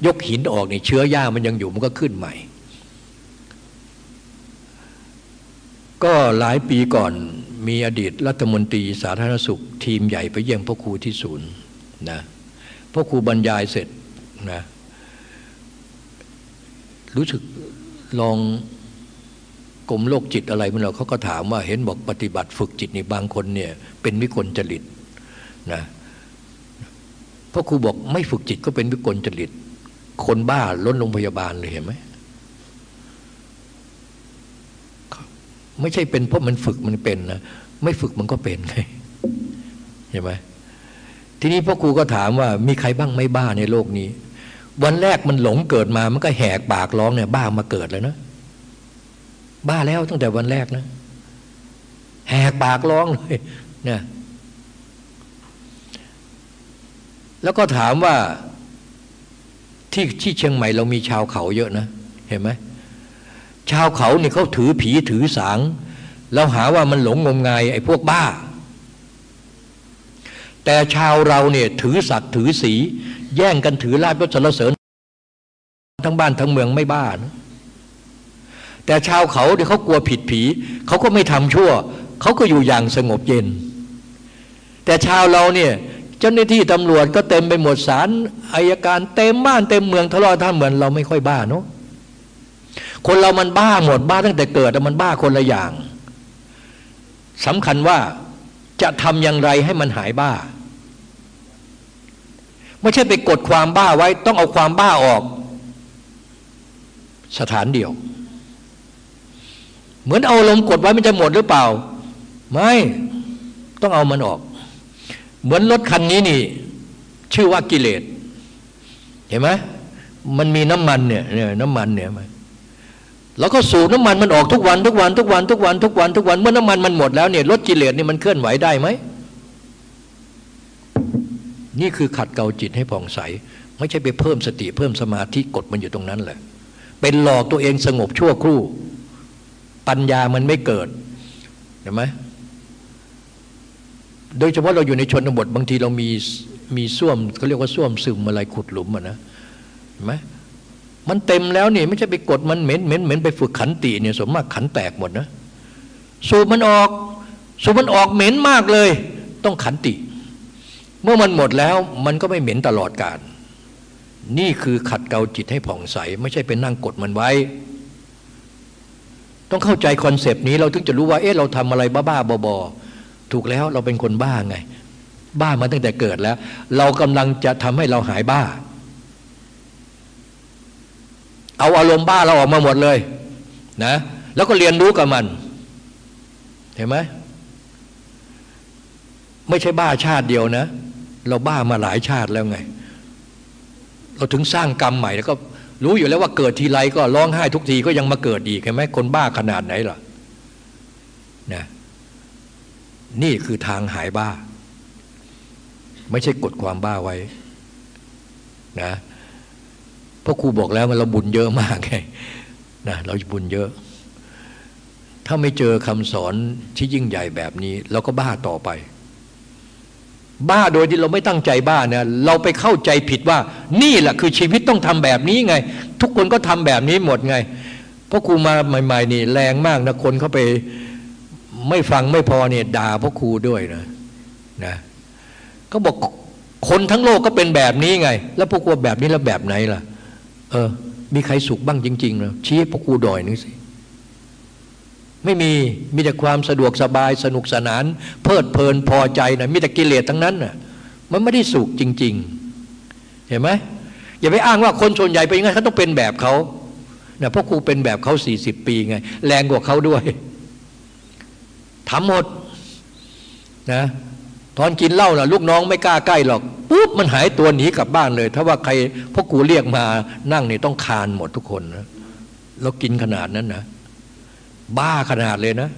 ยกหินออกเนี่ยเชื้อหญ้ามันยังอยู่มันก็ขึ้นใหม่ ก็หลายปีก่อนมีอดีตรัฐมนตรีสาธารณสุข ทีมใหญ่ไปเยี่ยมพระครูที่ศูนย์นะพราะครูบรรยายเสร็จนะรู้สึกลองกลมโรคจิตอะไรมันเราเขาก็ถามว่าเห็นบอกปฏิบัติฝึกจิตในบางคนเนี่ยเป็นวิกลจริตนะพราะครูบอกไม่ฝึกจิตก็เป็นวิกลจริต คนบ้าล้นโรงพยาบาลเลยเห็นไหม ไม่ใช่เป็นเพราะมันฝึกมันเป็นนะไม่ฝึกมันก็เป็นไงเห็นไหมทีนี้พ่อครูก็ถามว่า มีใครบ้างไม่บ้าในโลกนี้ วันแรกมันหลงเกิดมามันก็แหกปากร้องเนี่ย บ้ามาเกิดเลยนะบ้าแล้วตั้งแต่วันแรกนะแหกปากร้องเลยเนี่ยแล้วก็ถามว่าที่ที่เชียงใหม่เรามีชาวเขาเยอะนะ เห็นไหม ชาวเขาเนี่ยเขาถือผีถือสางแล้วหาว่ามันหลงงมงายไอ้พวกบ้า แต่ชาวเราเนี่ยถือศักดิ์ถือสี แย่งกันถือลาบยศสรรเสริญ ทั้งบ้านทั้งเมืองไม่บ้านะแต่ชาวเขาเนี่ยเขากลัวผิดผีเขาก็ไม่ทำชั่วเขาก็อยู่อย่างสงบเย็น แต่ชาวเราเนี่ยเจ้าหน้าที่ตำรวจก็เต็มไปหมดศาลอายการเต็มบ้านเต็มเมืองทะเลาะท่าเหมือนเราไม่ค่อยบ้าเนาะ คนเรามันบ้าหมดบ้าตั้งแต่เกิดแต่มันบ้าคนละอย่างสำคัญว่าจะทำอย่างไรให้มันหายบ้า ไม่ใช่ไปกดความบ้าไว้ ต้องเอาความบ้าออก สถานเดียว เหมือนเอาลมกดไว้มันจะหมดหรือเปล่า ไม่ต้องเอามันออก เหมือนรถคันนี้นี่ ชื่อว่ากิเลสเห็นไหมมันมีน้ำมันเนี่ยน้ำมันเนี่ย แล้วก็สูบน้ำมันมันออกทุกวันทุกวันทุกวันทุกวันทุกวันทุกวันเมื่อน้ำมันมันหมดแล้วเนี่ยรถกิเลสนี่มันเคลื่อนไหวได้ไหมนี่คือขัดเกลาจิตให้ผ่องใส ไม่ใช่ไปเพิ่มสติเพิ่มสมาธิกดมันอยู่ตรงนั้นแหละ เป็นหลอกตัวเองสงบชั่วครู่ ปัญญามันไม่เกิดเห็นไหมโดยเฉพาะเราอยู่ในชนบทบางทีเรามีมีส้วมเขาเรียกว่าส้วมซึมอะไรขุดหลุมอะนะเห็นไหม มันเต็มแล้วเนี่ยไม่ใช่ไปกดมันเหม็นเหม็นเหม็นไปฝึกขันติเนี่ยสมมากขันแตกหมดนะสูบมันออกสูบมันออกเหม็นมากเลย ต้องขันติ เมื่อมันหมดแล้วมันก็ไม่เหม็นตลอดกาลนี่คือขัดเกลาจิตให้ผ่องใส ไม่ใช่เป็นนั่งกดมันไว้ ต้องเข้าใจคอนเซปต์นี้เราถึงจะรู้ว่าเอ๊ะเราทำอะไรบ้าๆบอๆถูกแล้วเราเป็นคนบ้าไง บ้ามาตั้งแต่เกิดแล้ว เรากำลังจะทำให้เราหายบ้า เอาอารมณ์บ้าเราออกมาหมดเลยนะแล้วก็เรียนรู้กับมัน เห็นไหมไม่ใช่บ้าชาติเดียวนะ เราบ้ามาหลายชาติแล้วไง เราถึงสร้างกรรมใหม่แล้วก็รู้อยู่แล้วว่าเกิดทีไรก็ร้องไห้ทุกทีก็ยังมาเกิดอีกเห็นไหมคนบ้าขนาดไหนล่ะนะนี่คือทางหายบ้า ไม่ใช่กดความบ้าไว้นะ พราะครูบอกแล้วมันเราบุญเยอะมากไงนะเราบุญเยอะ ถ้าไม่เจอคำสอนที่ยิ่งใหญ่แบบนี้ เราก็บ้าต่อไป บ้าโดยที่เราไม่ตั้งใจบ้าเนี่ยเราไปเข้าใจผิดว่า นี่แหละคือชีวิตต้องทำแบบนี้ไง ทุกคนก็ทำแบบนี้หมดไงเพราะครูมาใหม่ ๆ นี่แรงมากนะคนเขาไปไม่ฟังไม่พอเนี่ยด่าพ่อครูด้วยนะนะก็บอกคนทั้งโลกก็เป็นแบบนี้ไง แล้วพวกครูแบบนี้แล้วแบบไหนล่ะ เออ มีใครสุขบ้างจริงๆเหรอชี้พวกครูดอยนึงสิ ไม่มีมีแต่ความสะดวกสบายสนุกสนาน เพลิดเพลินพอใจนะมีแต่กิเลสทั้งนั้นน่ะ มันไม่ได้สุขจริง ๆ เห็นไหมอย่าไปอ้างว่าคนส่วนใหญ่เป็นยังไงเขาต้องเป็นแบบเขาเนี่ยพวกครูเป็นแบบเขาสี่สิบปีไง แรงกว่าเขาด้วยทำหมดนะ ตอนกินเหล้านะลูกน้องไม่กล้าใกล้หรอกปุ๊บมันหายตัวหนีกลับบ้านเลย ถ้าว่าใครพวกกูเรียกมานั่งนี่ต้องคานหมดทุกคนนะแล้วกินขนาดนั้นนะบ้าขนาดเลยนะ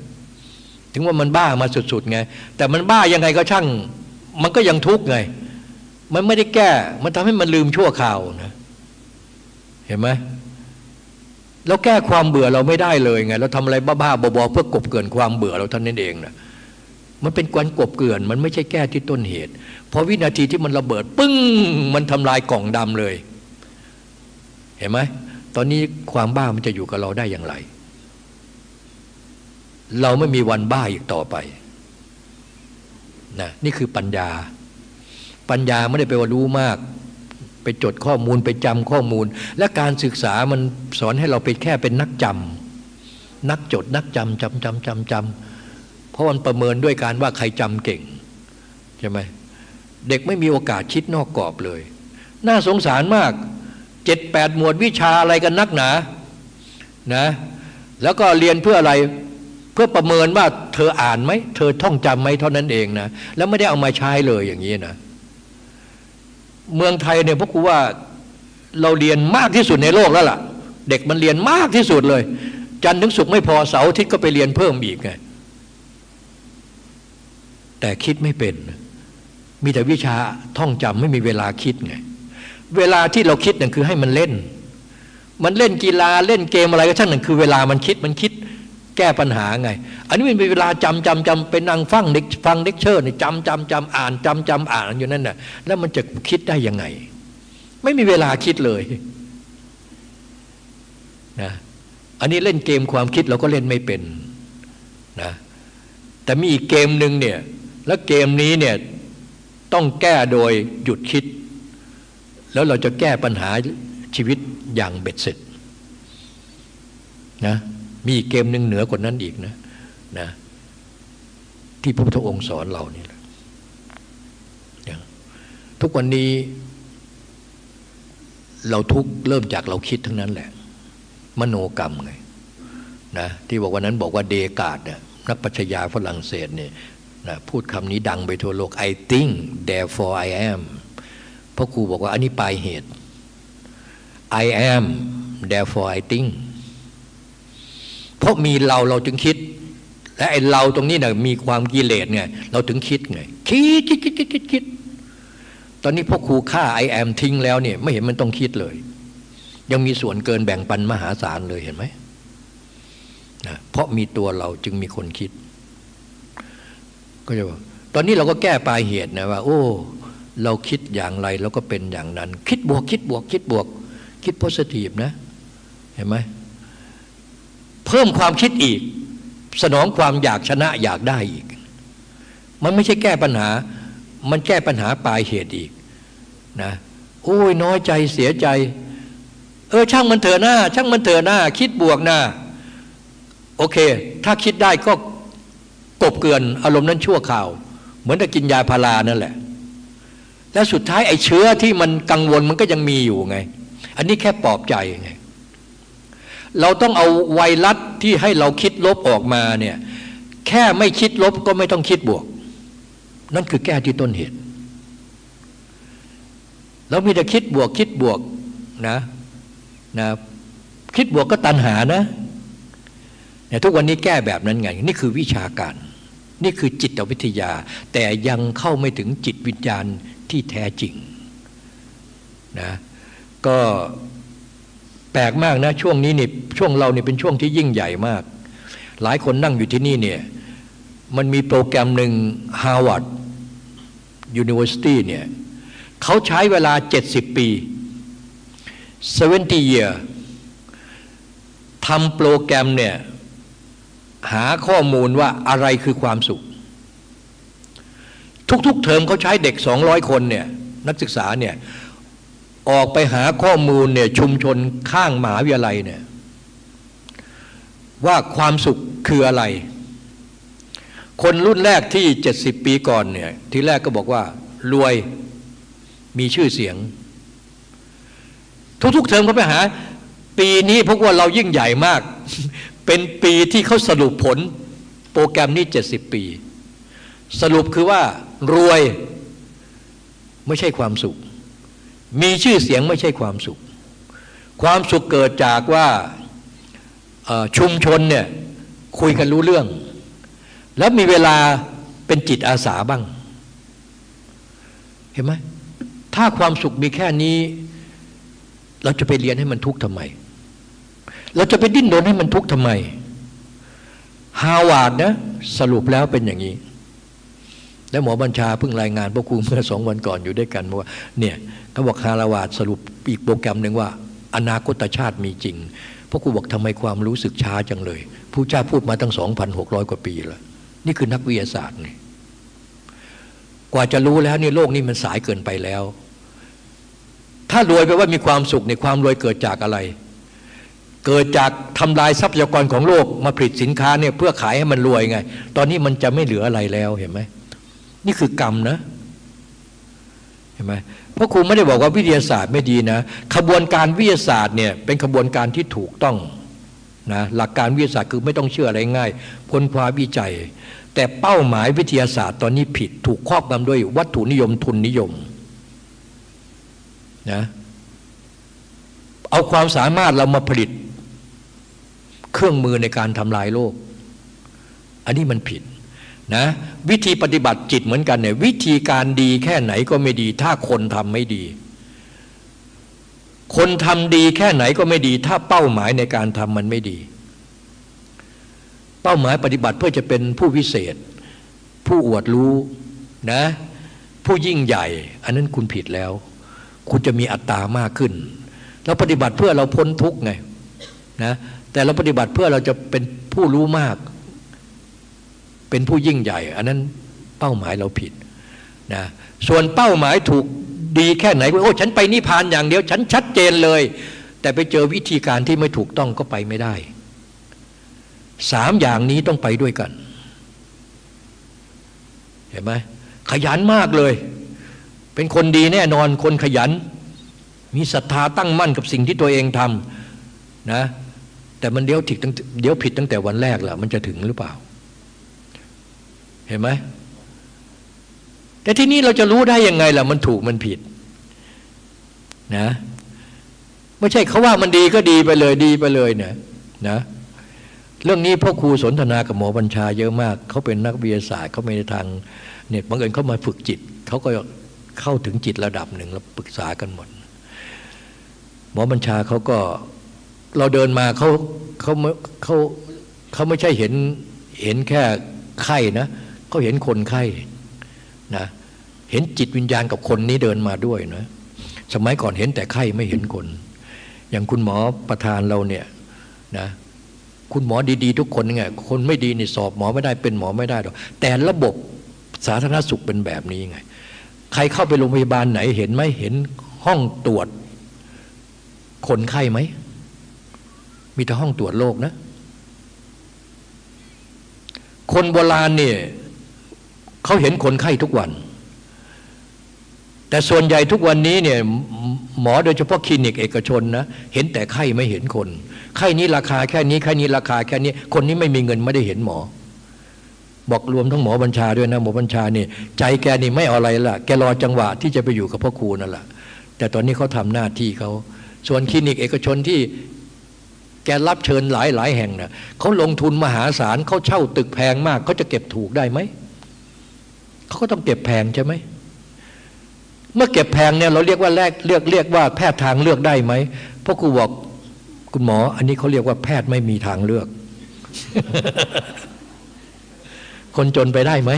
ถึงว่ามันบ้ามาสุดๆไง แต่มันบ้ายังไงก็ช่าง มันก็ยังทุกข์ไง มันไม่ได้แก้ มันทำให้มันลืมชั่วข่าวนะ เห็นไหมเราแก้ความเบื่อเราไม่ได้เลยไงเราทำอะไรบ้าๆบอๆเพื่อกบเกินความเบื่อเราท่านนั่นเองนะ มันเป็นกวนกบเกลื่อน มันไม่ใช่แก้ที่ต้นเหตุ เพอวินาทีที่มันระเบิด ปึ้ง มันทำลายกล่องดำเลย เห็นไหมตอนนี้ความบ้ามันจะอยู่กับเราได้อย่างไร เราไม่มีวันบ้าอีกต่อไปนะนี่คือปัญญา ปัญญาไม่ได้ไปว่ารู้มาก ไปจดข้อมูลไปจำข้อมูล และการศึกษามันสอนให้เราไปแค่เป็นนักจำนักจดนักจำจำจำจำจำ เพราะมันประเมินด้วยการว่าใครจำเก่งใช่ไหมเด็กไม่มีโอกาสคิดนอกกรอบเลย น่าสงสารมากเจ็ดแปดหมวดวิชาอะไรกันนักหนานะแล้วก็เรียนเพื่ออะไรเพื่อประเมินว่าเธออ่านไหมเธอท่องจำไหมเท่านั้นเองนะแล้วไม่ได้เอามาใช้เลยอย่างนี้นะเมืองไทยเนี่ยพวกกูว่าเราเรียนมากที่สุดในโลกแล้วล่ะ เด็กมันเรียนมากที่สุดเลย จันทร์ถึงศุกร์ไม่พอเสาร์อาทิตย์ก็ไปเรียนเพิ่มอีกไง แต่คิดไม่เป็น มีแต่วิชาท่องจำไม่มีเวลาคิดไง เวลาที่เราคิดนั่นคือให้มันเล่น มันเล่นกีฬาเล่นเกมอะไรก็ช่างนั่นคือเวลามันคิดมันคิดแก้ปัญหาไง อันนี้มันมีเวลาจำจำจำไปนั่งฟังเด็กฟังเด็กเชอร์นี่จำจำจำอ่านจำจำอ่านอยู่นั่นน่ะแล้วมันจะคิดได้ยังไง ไม่มีเวลาคิดเลยนะอันนี้เล่นเกมความคิดเราก็เล่นไม่เป็นนะแต่มีอีกเกมหนึ่งเนี่ย แล้วเกมนี้เนี่ยต้องแก้โดยหยุดคิด แล้วเราจะแก้ปัญหาชีวิตอย่างเบ็ดเสร็จนะมีเกมหนึ่งเหนือกว่านั้นอีกนะนะที่พระพุทธองค์สอนเรานี่แหละทุกวันนี้ เราทุกเริ่มจากเราคิดทั้งนั้นแหละ มโนกรรมไงนะที่บอกวันนั้นบอกว่าเดกาดเนี่ยนักปัชญาฝรั่งเศสเนี่ย นะพูดคำนี้ดังไปทั่วโลก I think therefore I am พราะครูบอกว่าอันนี้ปลายเหตุ I am therefore I think เพราะมีเราเราจึงคิด และไอเราตรงนี้นะมีความกิเลสไงเราถึงคิดไงคิดคิดคิดคิดคิดคิดตอนนี้พ่อครูฆ่า I am ทิ้งแล้วเนี่ยไม่เห็นมันต้องคิดเลย ยังมีส่วนเกินแบ่งปันมหาศาลเลยเห็นไหมนะเพราะมีตัวเราจึงมีคนคิด ก็จะบอกตอนนี้เราก็แก้ปลายเหตุนะว่า โอ้ เราคิดอย่างไรเราก็เป็นอย่างนั้น คิดบวก คิดบวก คิดบวก คิดโพสิทีฟนะ เห็นไหมเพิ่มความคิดอีก สนองความอยากชนะอยากได้อีก มันไม่ใช่แก้ปัญหา มันแก้ปัญหาปลายเหตุอีกนะโอ้ยน้อยใจเสียใจ เออช่างมันเถอะหน้า ช่างมันเถอะหน้า คิดบวกหน้า โอเค ถ้าคิดได้ก็ กบเกินอารมณ์นั้นชั่วข่าว เหมือนจะกินยาพารานั่นแหละ แล้วสุดท้ายไอ้เชื้อที่มันกังวลมันก็ยังมีอยู่ไง อันนี้แค่ปลอบใจไงเราต้องเอาไวรัสที่ให้เราคิดลบออกมาเนี่ยแค่ไม่คิดลบก็ไม่ต้องคิดบวก นั่นคือแก้ที่ต้นเหตุเรามีแต่คิดบวกคิดบวกนะนะคิดบวกก็ตันหานะเนี่ยทุกวันนี้แก้แบบนั้นไง นี่คือวิชาการ นี่คือจิตวิทยา แต่ยังเข้าไม่ถึงจิตวิญญาณที่แท้จริงนะก็แปลกมากนะช่วงนี้นี่ช่วงเราเนี่เป็นช่วงที่ยิ่งใหญ่มาก หลายคนนั่งอยู่ที่นี่เนี่ยมันมีโปรแกรมหนึ่ง Harvard University เนี่ยเขาใช้เวลา 70 ปี 70 year ทำโปรแกรมเนี่ย หาข้อมูลว่าอะไรคือความสุข ทุกๆเทอมเขาใช้เด็ก 200 คนเนี่ยนักศึกษาเนี่ยออกไปหาข้อมูลเนี่ยชุมชนข้างมหาวิทยาลัยเนี่ยว่าความสุขคืออะไร คนรุ่นแรกที่ 70 ปีก่อนเนี่ยทีแรกก็บอกว่ารวยมีชื่อเสียง ทุกๆเทอมเขาไปหา ปีนี้พวกว่าเรายิ่งใหญ่มาก เป็นปีที่เขาสรุปผลโปรแกรมนี้ 70 ปี สรุปคือว่ารวยไม่ใช่ความสุข มีชื่อเสียงไม่ใช่ความสุข ความสุขเกิดจากว่าชุมชนเนี่ยคุยกันรู้เรื่อง แล้วมีเวลาเป็นจิตอาสาบ้าง เห็นไหมถ้าความสุขมีแค่นี้ เราจะไปเรียนให้มันทุกข์ทำไม เราจะไปดิ้นรนให้มันทุกข์ทำไม ฮาวาดนะ สรุปแล้วเป็นอย่างนี้ แล้วหมอบัญชาเพิ่งรายงานพวกครูเมื่อสองวันก่อนอยู่ด้วยกันว่าเนี่ยเขาบอกฮาวาดสรุปอีกโปรแกรมหนึ่งว่า อนาคตชาติมีจริงพวกครูบอกทำไมความรู้สึกช้าจังเลยผู้เจ้าพูดมาตั้งสองพันหกร้อยกว่าปีแล้ว นี่คือนักวิทยาศาสตร์นี่กว่าจะรู้แล้วนี่โลกนี้มันสายเกินไปแล้ว ถ้ารวยแปลว่ามีความสุขในความรวยเกิดจากอะไร เกิดจากทำลายทรัพยากรของโลกมาผลิตสินค้าเนี่ยเพื่อขายให้มันรวยไง ตอนนี้มันจะไม่เหลืออะไรแล้วเห็นไหมนี่คือกรรมนะเห็นไหมเพราะครูไม่ได้บอกว่าวิทยาศาสตร์ไม่ดีนะขบวนการวิทยาศาสตร์เนี่ยเป็นขบวนการที่ถูกต้องนะหลักการวิทยาศาสตร์คือไม่ต้องเชื่ออะไรง่ายค้นคว้าวิจัย แต่เป้าหมายวิทยาศาสตร์ตอนนี้ผิดถูกครอบงำด้วยวัตถุนิยมทุนนิยมนะเอาความสามารถเรามาผลิต เครื่องมือในการทำลายโลก อันนี้มันผิดนะวิธีปฏิบัติจิตเหมือนกันเนี่ยวิธีการดีแค่ไหนก็ไม่ดี ถ้าคนทำไม่ดี คนทำดีแค่ไหนก็ไม่ดี ถ้าเป้าหมายในการทำมันไม่ดี เป้าหมายปฏิบัติเพื่อจะเป็นผู้วิเศษ ผู้อวดรู้นะผู้ยิ่งใหญ่ อันนั้นคุณผิดแล้ว คุณจะมีอัตตามากขึ้นเราปฏิบัติเพื่อเราพ้นทุกข์ไงนะ แต่เราปฏิบัติเพื่อเราจะเป็นผู้รู้มาก เป็นผู้ยิ่งใหญ่ อันนั้นเป้าหมายเราผิดนะส่วนเป้าหมายถูกดีแค่ไหนโอ้ฉันไปนิพพานอย่างเดียว ฉันชัดเจนเลย แต่ไปเจอวิธีการที่ไม่ถูกต้องก็ไปไม่ได้สามอย่างนี้ต้องไปด้วยกัน เห็นไหมขยันมากเลย เป็นคนดีแน่นอนคนขยัน มีศรัทธาตั้งมั่นกับสิ่งที่ตัวเองทำนะ แต่มันเดี๋ยวผิดเดี๋ยวผิดตั้งแต่วันแรกแหละมันจะถึงหรือเปล่า เห็นไหมแต่ที่นี้เราจะรู้ได้ยังไงล่ะ มันถูกมันผิด นะไม่ใช่เขาว่ามันดีก็ดีไปเลยดีไปเลยเนะนะ เรื่องนี้พ่อครูสนทนากับหมอบัญชาเยอะมาก เขาเป็นนักวิทยาศาสตร์เขาไม่ในทางเนี่ยบางเอิญเขามาฝึกจิต เขาก็เข้าถึงจิตระดับหนึ่งแล้วปรึกษากันหมด หมอบัญชาเขาก็ เราเดินมาเขาเขาเขาเขาไม่ใช่เห็นเห็นแค่ไข้นะเขาเห็นคนไข้นะเห็นจิตวิญญาณกับคนนี้เดินมาด้วยนะสมัยก่อนเห็นแต่ไข้ไม่เห็นคน อย่างคุณหมอประธานเราเนี่ยนะคุณหมอดีๆ ทุกคนไงคนไม่ดีนี่สอบหมอไม่ได้เป็นหมอไม่ได้หรอกแต่ระบบสาธารณสุขเป็นแบบนี้ไง ใครเข้าไปโรงพยาบาลไหนเห็นไหมเห็นห้องตรวจคนไข้ไหม มีแต่ห้องตรวจโรคนะ คนโบราณเนี่ยเขาเห็นคนไข้ทุกวัน แต่ส่วนใหญ่ทุกวันนี้เนี่ยหมอโดยเฉพาะคลินิกเอกชนนะเห็นแต่ไข้ไม่เห็นคน ไข้นี้ราคาแค่นี้ไข้นี้ราคาแค่นี้ คนนี้ไม่มีเงินไม่ได้เห็นหมอ บอกรวมทั้งหมอบัญชาด้วยนะหมอบัญชานี่ใจแกนี่ไม่เอาอะไรละแกรอจังหวะที่จะไปอยู่กับพ่อครูนั่นแหละแต่ตอนนี้เขาทำหน้าที่เขาส่วนคลินิกเอกชนที่ แกรับเชิญหลายหลายแห่งเนะ่ยเขาลงทุนมหาศาลเขาเช่าตึกแพงมากเขาจะเก็บถูกได้ไหมเขาก็ต้องเก็บแพงใช่ไหมเมื่อเก็บแพงเนี่ยเราเรียกว่าแรกเลือกเรียกว่าแพทย์ทางเลือกได้ไหมพ่อครูบอกคุณหมอ อันนี้เขาเรียกว่าแพทย์ไม่มีทางเลือก คนจนไปได้ไหม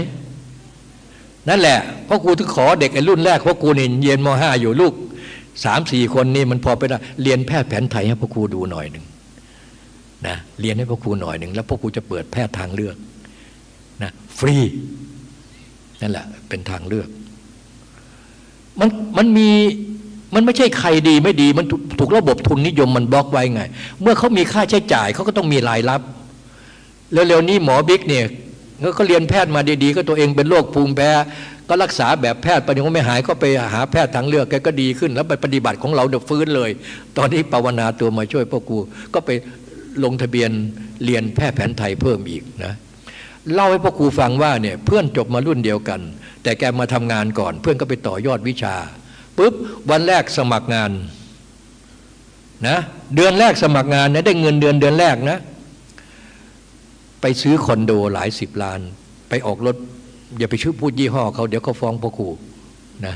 นั่นแหละพ่อครูถึงขอเด็กไอ้รุ่นแรกพ่อครูนี่เรียนมห้าอยู่ลูกสามสี่คนนี่มันพอไปได้เรียนแพทย์แผนไทยให้พ่อครูดูหน่อยหนึ่ง นะเรียนให้พ่อครูหน่อยหนึ่งแล้วพ่อครูจะเปิดแพทย์ทางเลือกนะฟรีนั่นแหละเป็นทางเลือกมันมันมีมันไม่ใช่ใครดีไม่ดี มันถูกระบบทุนนิยมมันบล็อกไว้ไง เมื่อเขามีค่าใช้จ่ายเขาก็ต้องมีรายรับเร็วๆนี้หมอบิ๊กเนี่ยก็เรียนแพทย์มาดีๆ ก็ตัวเองเป็นโรคภูมิแพ้ก็รักษาแบบแพทย์ไปยังไม่หายก็ไปหาแพทย์ทางเลือกแกก็ดีขึ้น แล้วไปปฏิบัติของเราเดือฟื้นเลย ตอนนี้ภาวนาตัวมาช่วยพวกกูก็ไป ลงทะเบียนเรียนแพทย์แผนไทยเพิ่มอีกนะเล่าให้พ่อครูฟังว่าเนี่ยเพื่อนจบมารุ่นเดียวกัน แต่แกมาทำงานก่อน เพื่อนก็ไปต่อยอดวิชาปุ๊บวันแรกสมัครงานนะเดือนแรกสมัครงานเนี่ยได้เงินเดือนเดือนแรกนะ ไปซื้อคอนโดหลายสิบล้าน ไปออกรถ อย่าไปชื่อพูดยี่ห้อเขาเดี๋ยวเขาฟ้องพ่อครูนะ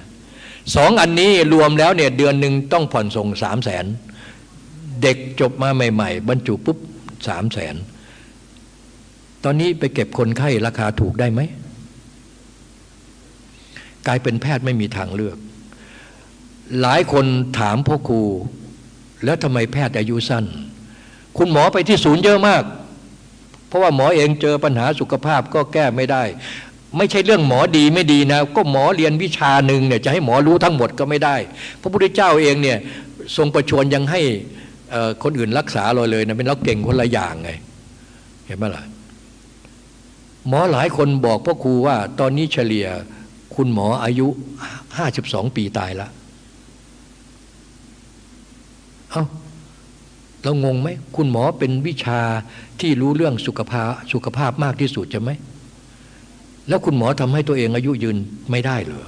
สองอันนี้รวมแล้วเนี่ยเดือนหนึ่งต้องผ่อนส่งสามแสน เด็กจบมาใหม่ ๆ บรรจุปุ๊บสามแสนตอนนี้ไปเก็บคนไข้ราคาถูกได้ไหม กลายเป็นแพทย์ไม่มีทางเลือก หลายคนถามพ่อครู แล้วทำไมแพทย์อายุสั้น คุณหมอไปที่ศูนย์เยอะมาก เพราะว่าหมอเองเจอปัญหาสุขภาพก็แก้ไม่ได้ ไม่ใช่เรื่องหมอดีไม่ดีนะ ก็หมอเรียนวิชาหนึ่งเนี่ยจะให้หมอรู้ทั้งหมดก็ไม่ได้ พระพุทธเจ้าเองเนี่ยทรงประชวรยังให้ คนอื่นรักษาเราเลยนะเป็นเราเก่งคนละอย่างไง เห็นไหมล่ะหมอหลายคนบอกพ่อครูว่า ตอนนี้เฉลี่ยคุณหมออายุห้าสิบสองปีตายละเอา้าเรางงไหมคุณหมอเป็นวิชาที่รู้เรื่องสุขภาพสุขภาพมากที่สุดใช่ไหมแล้วคุณหมอทำให้ตัวเองอายุยืนไม่ได้เหรอ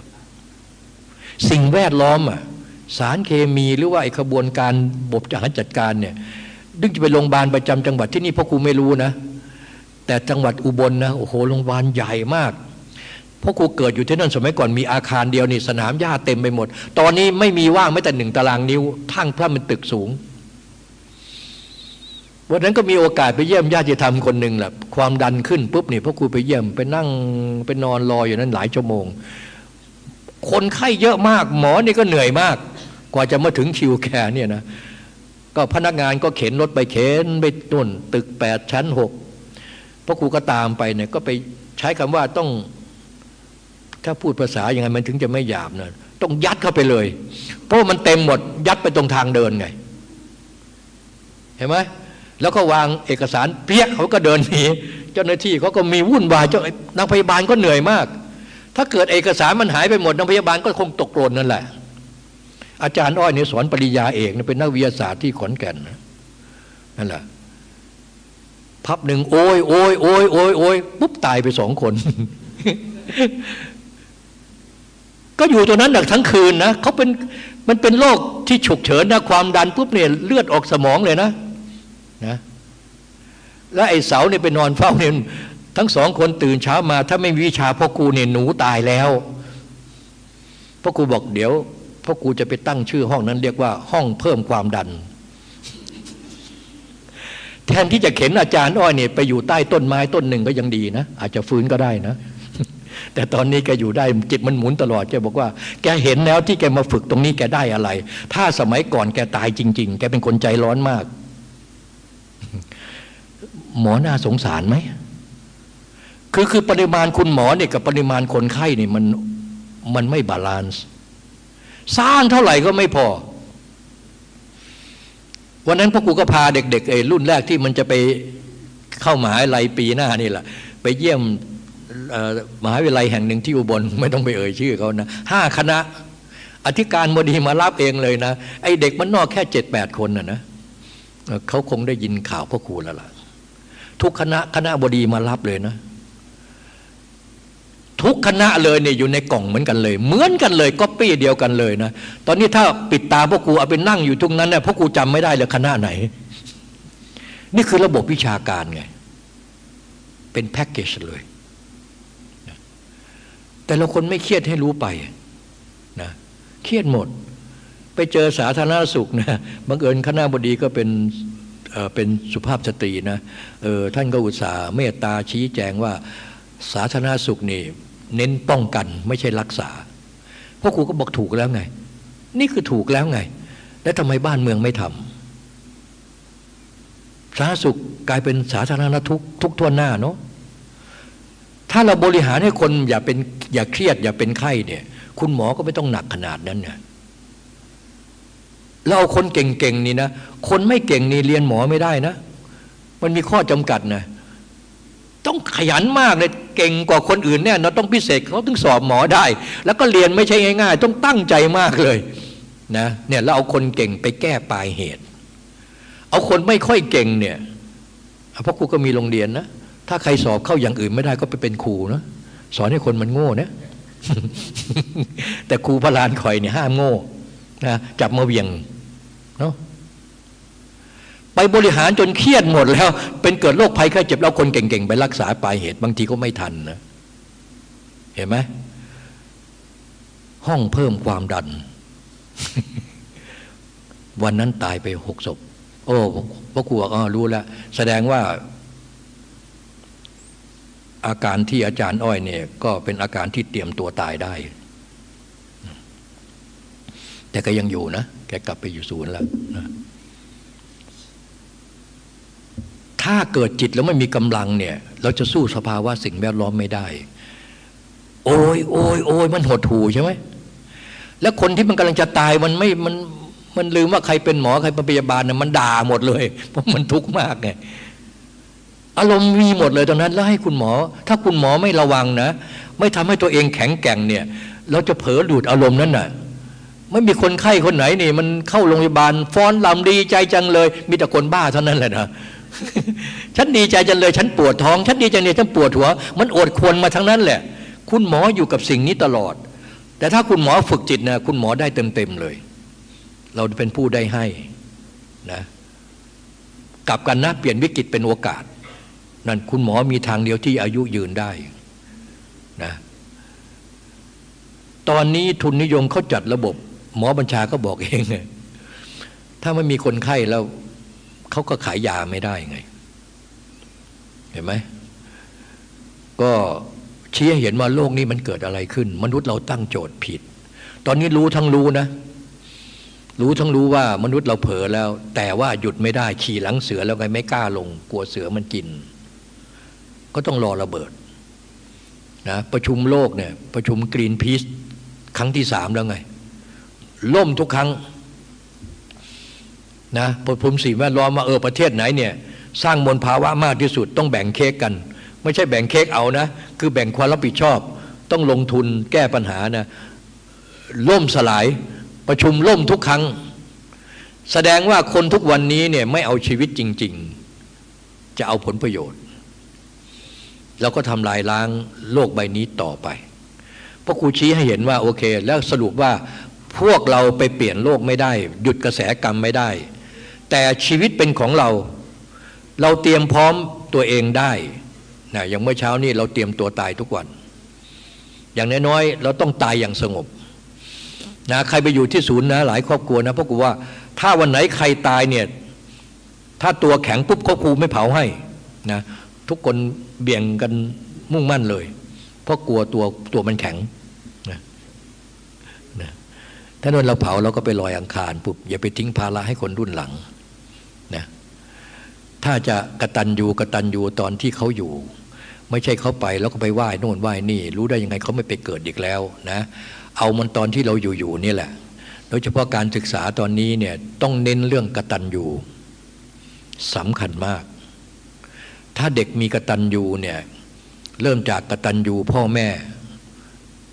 สิ่งแวดล้อมอะ สารเคมีหรือว่าไอ้ขบวนการบบจัดจัดการเนี่ยดึงจะไปโรงพยาบาลประจำจังหวัดที่นี่พ่อครูไม่รู้นะ แต่จังหวัดอุบลนะโอ้โหโรงพยาบาลใหญ่มากเพราะกูเกิดอยู่ที่นั่นสมัยก่อนมีอาคารเดียวนี่สนามหญ้าเต็มไปหมด ตอนนี้ไม่มีว่างไม่แต่หนึ่งตารางนิ้วทั้งพระมันตึกสูงวันนั้นก็มีโอกาสไปเยี่ยมญาติธรรมคนหนึ่งแหละความดันขึ้นปุ๊บนี่พ่อครูไปเยี่ยมไปนั่งไปนอนรออยู่นั้นหลายชั่วโมง คนไข้เยอะมาก หมอนี่ก็เหนื่อยมาก กว่าจะมาถึงคิวแคร์เนี่ยนะก็พนักงานก็เข็นรถไปเข็นไปต้นตึกแปดชั้นหกพ่อครูก็ตามไปเนี่ยก็ไปใช้คำว่าต้อง ถ้าพูดภาษาอย่างไงมันถึงจะไม่หยาบนะต้องยัดเข้าไปเลย เพราะมันเต็มหมด ยัดไปตรงทางเดินไง เห็นไหมแล้วก็วางเอกสารเพี้ยเขาก็เดินหนีเจ้าหน้าที่เขาก็มีวุ่นวายเจ้านางพยาบาลก็เหนื่อยมาก ถ้าเกิดเอกสารมันหายไปหมดนางพยาบาลก็คงตกโกรนนั่นแหละ อาจารย์อ้อยเนี่ยสอนปริญญาเอกเป็นนักวิทยาศาสตร์ที่ขอนแก่นนั่นแหละพับหนึ่งโอ้ยโอ้ยโอ้ยโอ้ยโอ้ยปุ๊บตายไปสองคน ก็อยู่ตรงนั้นหนักทั้งคืนนะเขาเป็นมันเป็นโรคที่ฉุกเฉินนะความดันปุ๊บเนี่ยเลือดออกสมองเลยนะนะแล้วไอ้เสาเนี่ยไปนอนเฝ้าเนี่ยทั้งสองคนตื่นเช้ามา ถ้าไม่มีวิชาพ่อครูเนี่ยหนูตายแล้วพ่อครูบอกเดี๋ยว พ่อครูจะไปตั้งชื่อห้องนั้นเรียกว่า ห้องเพิ่มความดัน แทนที่จะเข็นอาจารย์อ้อยเนี่ยไปอยู่ใต้ต้นไม้ต้นหนึ่งก็ยังดีนะ อาจจะฟื้นก็ได้นะ แต่ตอนนี้แกอยู่ได้จิตมันหมุนตลอดแกบอกว่า แกเห็นแล้วที่แกมาฝึกตรงนี้แกได้อะไร ถ้าสมัยก่อนแกตายจริง ๆ แกเป็นคนใจร้อนมาก หมอน่าสงสารไหมคือคือปริมาณคุณหมอเนี่ยกับปริมาณคนไข้เนี่ยมันมันไม่ balance สร้างเท่าไหร่ก็ไม่พอ วันนั้นพ่อครูก็พาเด็กๆไอ้รุ่นแรกที่มันจะไปเข้ามหาวิทยาลัยปีหน้านี่แหละไปเยี่ยมมหาวิทยาลัยแห่งหนึ่งที่อุบลไม่ต้องไปเอ่ยชื่อเขานะห้าคณะ อธิการบดีมารับเองเลยนะ ไอ้เด็กบ้านนอกแค่เจ็ดแปดคนนะนะเขาคงได้ยินข่าวพ่อครูแล้วล่ะ ทุกคณะคณบดีมารับเลยนะ ทุกคณะเลยเนี่ยอยู่ในกล่องเหมือนกันเลย เหมือนกันเลยก็ปี้เดียวกันเลยนะตอนนี้ถ้าปิดตาพ่อครูเอาไปนั่งอยู่ทุกนั้นเนี่ยพ่อครูจำไม่ได้เลยคณะไหน นี่คือระบบวิชาการไง เป็นแพ็กเกจเลยแต่ละคนไม่เครียดให้รู้ไปนะเครียดหมด ไปเจอสาธารณสุขนะบังเอิญคณะบดีก็เป็นเป็นสุภาพสตรีนะเออท่านก็อุตส่าห์เมตตาชี้แจงว่าสาธารณสุขนี่ เน้นป้องกันไม่ใช่รักษาพ่อครูก็บอกถูกแล้วไง นี่คือถูกแล้วไง แล้วทำไมบ้านเมืองไม่ทำสาธารณสุขกลายเป็นสาธารณทุกทุกทั่วหน้าเนาะถ้าเราบริหารให้คนอย่าเป็นอย่าเครียด อย่าเป็นไข้เนี่ย คุณหมอก็ไม่ต้องหนักขนาดนั้นเนี่ยเราเอาคนเก่งๆนี่นะ คนไม่เก่งนี่เรียนหมอไม่ได้นะ มันมีข้อจำกัดนะ ต้องขยันมากเลยเก่งกว่าคนอื่นเนี่ยเราต้องพิเศษเขาต้องสอบหมอได้ แล้วก็เรียนไม่ใช่ง่าย ๆ ต้องตั้งใจมากเลยนะเนี่ยเราเอาคนเก่งไปแก้ปลายเหตุ เอาคนไม่ค่อยเก่งเนี่ยเพราะครูก็มีโรงเรียนนะถ้าใครสอบเข้าอย่างอื่นไม่ได้ก็ไปเป็นครูนะสอนให้คนมันโง่นะแต่ครูพระลานคอยเนี่ยห้ามโง่นะจับมาเวียงเนาะ ไปบริหารจนเครียดหมดแล้ว เป็นเกิดโรคภัยแค่เจ็บแล้วคนเก่งๆ ไปรักษาปลายเหตุบางทีก็ไม่ทันนะเห็นไหมห้องเพิ่มความดัน วันนั้นตายไปหกศพ โอ้พ่อครูบอกอ๋อรู้แล้ว แสดงว่า อาการที่อาจารย์อ้อยเนี่ย ก็เป็นอาการที่เตรียมตัวตายได้ แต่ก็ยังอยู่นะ แกกลับไปอยู่ศูนย์แล้วนะ ถ้าเกิดจิตแล้วไม่มีกำลังเนี่ย เราจะสู้สภาวะสิ่งแวดล้อมไม่ได้ โอ้ยโอ้ยโอ้ยมันหดหูใช่ไหมแล้วคนที่มันกำลังจะตายมันไม่มันมันลืมว่าใครเป็นหมอใครเป็นพยาบาลเนี่ยมันด่าหมดเลย เพราะมันทุกข์มากไงอารมณ์มีหมดเลยตอนนั้นแล้วให้คุณหมอ ถ้าคุณหมอไม่ระวังนะ ไม่ทำให้ตัวเองแข็งแกร่งเนี่ย เราจะเผลอดูดอารมณ์นั้นน่ะ ไม่มีคนไข้คนไหนนี่ มันเข้าโรงพยาบาลฟ้อนลำดีใจจังเลย มีแต่คนบ้าเท่านั้นแหละนะ ฉันดีใจจังเลย ฉันปวดท้อง ฉันดีใจเนี่ยฉันปวดหัว มันอดควรมาทั้งนั้นแหละ คุณหมออยู่กับสิ่งนี้ตลอด แต่ถ้าคุณหมอฝึกจิตนะคุณหมอได้เต็มๆเลย เราเป็นผู้ได้ให้นะกลับกันนะเปลี่ยนวิกฤตเป็นโอกาส นั่นคุณหมอมีทางเดียวที่อายุยืนได้นะตอนนี้ทุนนิยมเขาจัดระบบ หมอบัญชาก็บอกเองถ้าไม่มีคนไข้แล้ว เขาก็ขายยาไม่ได้ไง เห็นไหมก็ชี้ให้เห็นว่าโลกนี้มันเกิดอะไรขึ้น มนุษย์เราตั้งโจทย์ผิด ตอนนี้รู้ทั้งรู้นะ รู้ทั้งรู้ว่ามนุษย์เราเผลอแล้ว แต่ว่าหยุดไม่ได้ขี่หลังเสือแล้วไงไม่กล้าลง กลัวเสือมันกิน ก็ต้องรอระเบิดนะประชุมโลกเนี่ยประชุมกรีนพีซครั้งที่สามแล้วไง ล่มทุกครั้ง นะประชุมสิ่งแวดล้อมมาเออประเทศไหนเนี่ยสร้างมลภาวะมากที่สุดต้องแบ่งเค้กกัน ไม่ใช่แบ่งเค้กเอานะ คือแบ่งความรับผิดชอบ ต้องลงทุนแก้ปัญหานะล่มสลายประชุมล่มทุกครั้ง แสดงว่าคนทุกวันนี้เนี่ยไม่เอาชีวิตจริง ๆ จะเอาผลประโยชน์ แล้วก็ทำลายล้างโลกใบนี้ต่อไปพราะครูชี้ให้เห็นว่าโอเค แล้วสรุปว่าพวกเราไปเปลี่ยนโลกไม่ได้ หยุดกระแสกรรมไม่ได้ แต่ชีวิตเป็นของเรา เราเตรียมพร้อมตัวเองได้นะอย่างเมื่อเช้านี้เราเตรียมตัวตายทุกวัน อย่างน้อยๆเราต้องตายอย่างสงบนะใครไปอยู่ที่ศูนย์นะหลายครอบครัวนะเพราะกูว่า ถ้าวันไหนใครตายเนี่ยถ้าตัวแข็งปุ๊บเขาครูไม่เผาให้นะทุกคนเบี่ยงกันมุ่งมั่นเลย เพราะกลัวตัวตัวมันแข็งนะนะถ้าโดนเราเผาเราก็ไปลอยอังคารปุ๊บอย่าไปทิ้งภาระให้คนรุ่นหลัง ถ้าจะกระตันยูกระตันยูตอนที่เขาอยู่ ไม่ใช่เขาไปแล้วก็ไปไหว้โน่นไหว้นี่ รู้ได้ยังไงเขาไม่ไปเกิดอีกแล้วนะเอามันตอนที่เราอยู่ๆนี่แหละ โดยเฉพาะการศึกษาตอนนี้เนี่ยต้องเน้นเรื่องกระตัญญูสำคัญมาก ถ้าเด็กมีกระตัญญูเนี่ยเริ่มจากกตัญญูพ่อแม่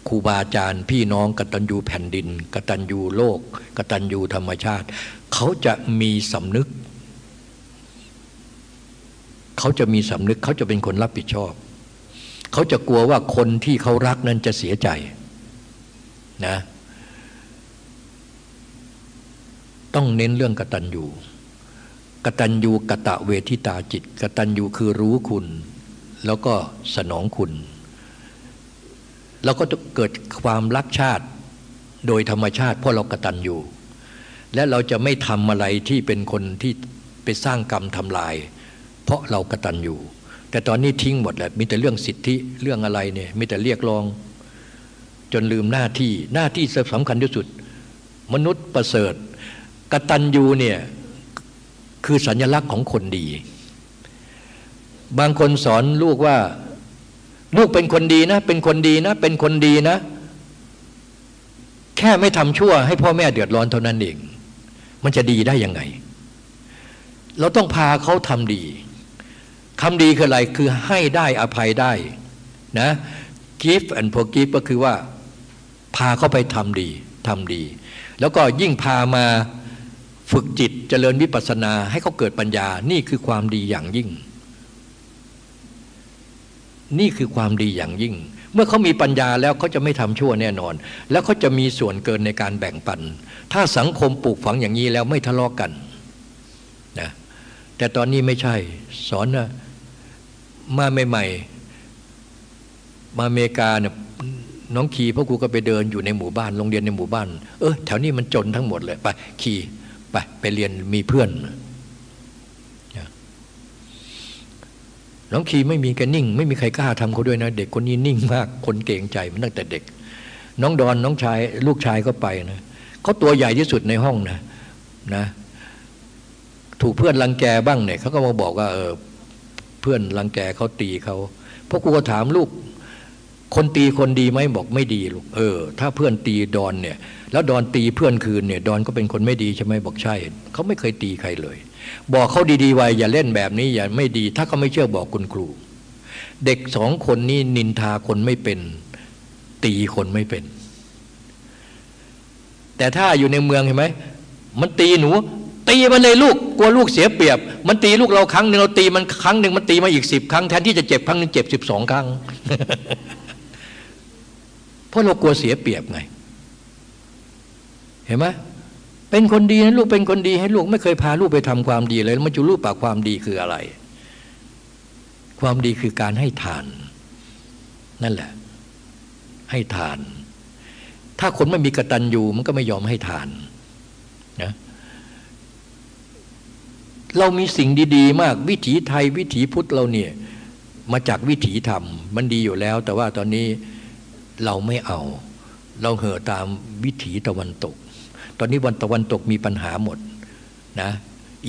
ครูบาอาจารย์ พี่น้องกตัญญูแผ่นดิน กตัญญูโลก กตัญญูธรรมชาติ เขาจะมีสำนึก เขาจะมีสำนึกเขาจะเป็นคนรับผิดชอบ เขาจะกลัวว่าคนที่เขารักนั้นจะเสียใจนะต้องเน้นเรื่องกตัญญูกตัญญูกะตะเวทิตาจิตกตัญญูคือรู้คุณ แล้วก็สนองคุณ แล้วก็จะเกิดความรักชาติโดยธรรมชาติ เพราะเรากตัญญูและเราจะไม่ทำอะไรที่เป็นคนที่ไปสร้างกรรมทำลาย เพราะเรากระตัญญูแต่ตอนนี้ทิ้งหมดแล้วมีแต่เรื่องสิทธิเรื่องอะไรเนี่ยมีแต่เรียกร้อง จนลืมหน้าที่หน้าที่สำคัญที่สุด มนุษย์ประเสริฐกตัญญูเนี่ยคือสัญลักษณ์ของคนดี บางคนสอนลูกว่า ลูกเป็นคนดีนะ เป็นคนดีนะ เป็นคนดีนะ แค่ไม่ทำชั่ว ให้พ่อแม่เดือดร้อนเท่านั้นเอง มันจะดีได้ยังไง เราต้องพาเขาทำดี คำดีคืออะไรคือให้ได้อภัยได้นะ give and forgive ก็คือว่าพาเขาไปทำดีทำดี แล้วก็ยิ่งพามาฝึกจิตเจริญวิปัสสนาให้เขาเกิดปัญญา นี่คือความดีอย่างยิ่ง นี่คือความดีอย่างยิ่ง เมื่อเขามีปัญญาแล้วเขาจะไม่ทำชั่วแน่นอน แล้วเขาจะมีส่วนเกินในการแบ่งปัน ถ้าสังคมปลูกฝังอย่างนี้แล้วไม่ทะเลาะกกันนะแต่ตอนนี้ไม่ใช่ สอนนะ มาใหม่ๆ มาอเมริกาเนี่ยน้องขี่พ่อครูก็ไปเดินอยู่ในหมู่บ้านโรงเรียนในหมู่บ้าน เออแถวนี้มันจนทั้งหมดเลยไปขี่ไปไปเรียนมีเพื่อนน้องขี่ไม่มีแกนิ่ง ไม่มีใครกล้าทำเขาด้วยนะ เด็กคนนี้นิ่งมาก คนเก่งใจมันตั้งแต่เด็ก น้องดอนน้องชาย ลูกชายก็ไปนะเขาตัวใหญ่ที่สุดในห้องนะนะ ถูกเพื่อนรังแกบ้างเนี่ยเขาก็มาบอกว่าเออ เพื่อนรังแกเขาตีเขาพราะกูก็ถามลูก คนตีคนดีไหมบอกไม่ดีลูกเออ ถ้าเพื่อนตีดอนเนี่ย แล้วดอนตีเพื่อนคืนเนี่ย ดอนก็เป็นคนไม่ดีใช่ไหมบอกใช่เขาไม่เคยตีใครเลย บอกเขาดีๆไว้อย่าเล่นแบบนี้อย่าไม่ดี ถ้าเขาไม่เชื่อบอกคุณครู เด็กสองคนนี้นินทาคนไม่เป็น ตีคนไม่เป็น แต่ถ้าอยู่ในเมืองเห็นไหมมันตีหนู ตีมันเลยลูกกลัวลูกเสียเปรียบ มันตีลูกเราครั้งหนึ่งเราตีมันครั้งหนึ่งมันตีมาอีกสิบครั้งแทนที่จะเจ็บครั้งหนึ่งเจ็บสิบสองครั้งเพราะเรากลัวเสียเปรียบไง เห็นไหมเป็นคนดีนะลูกเป็นคนดีให้ลูกไม่เคยพาลูกไปทำความดีเลยแล้วมันจะรู้ปากความดีคืออะไร ความดีคือการให้ทาน นั่นแหละ ให้ทาน ถ้าคนไม่มีกตัญญูมันก็ไม่ยอมให้ทานนะ เรามีสิ่งดีๆ มาก วิถีไทยวิถีพุทธเราเนี่ยมาจากวิถีธรรม มันดีอยู่แล้ว แต่ว่าตอนนี้เราไม่เอา เราเห่อตามวิถีตะวันตก ตอนนี้วันตะวันตกมีปัญหาหมดนะ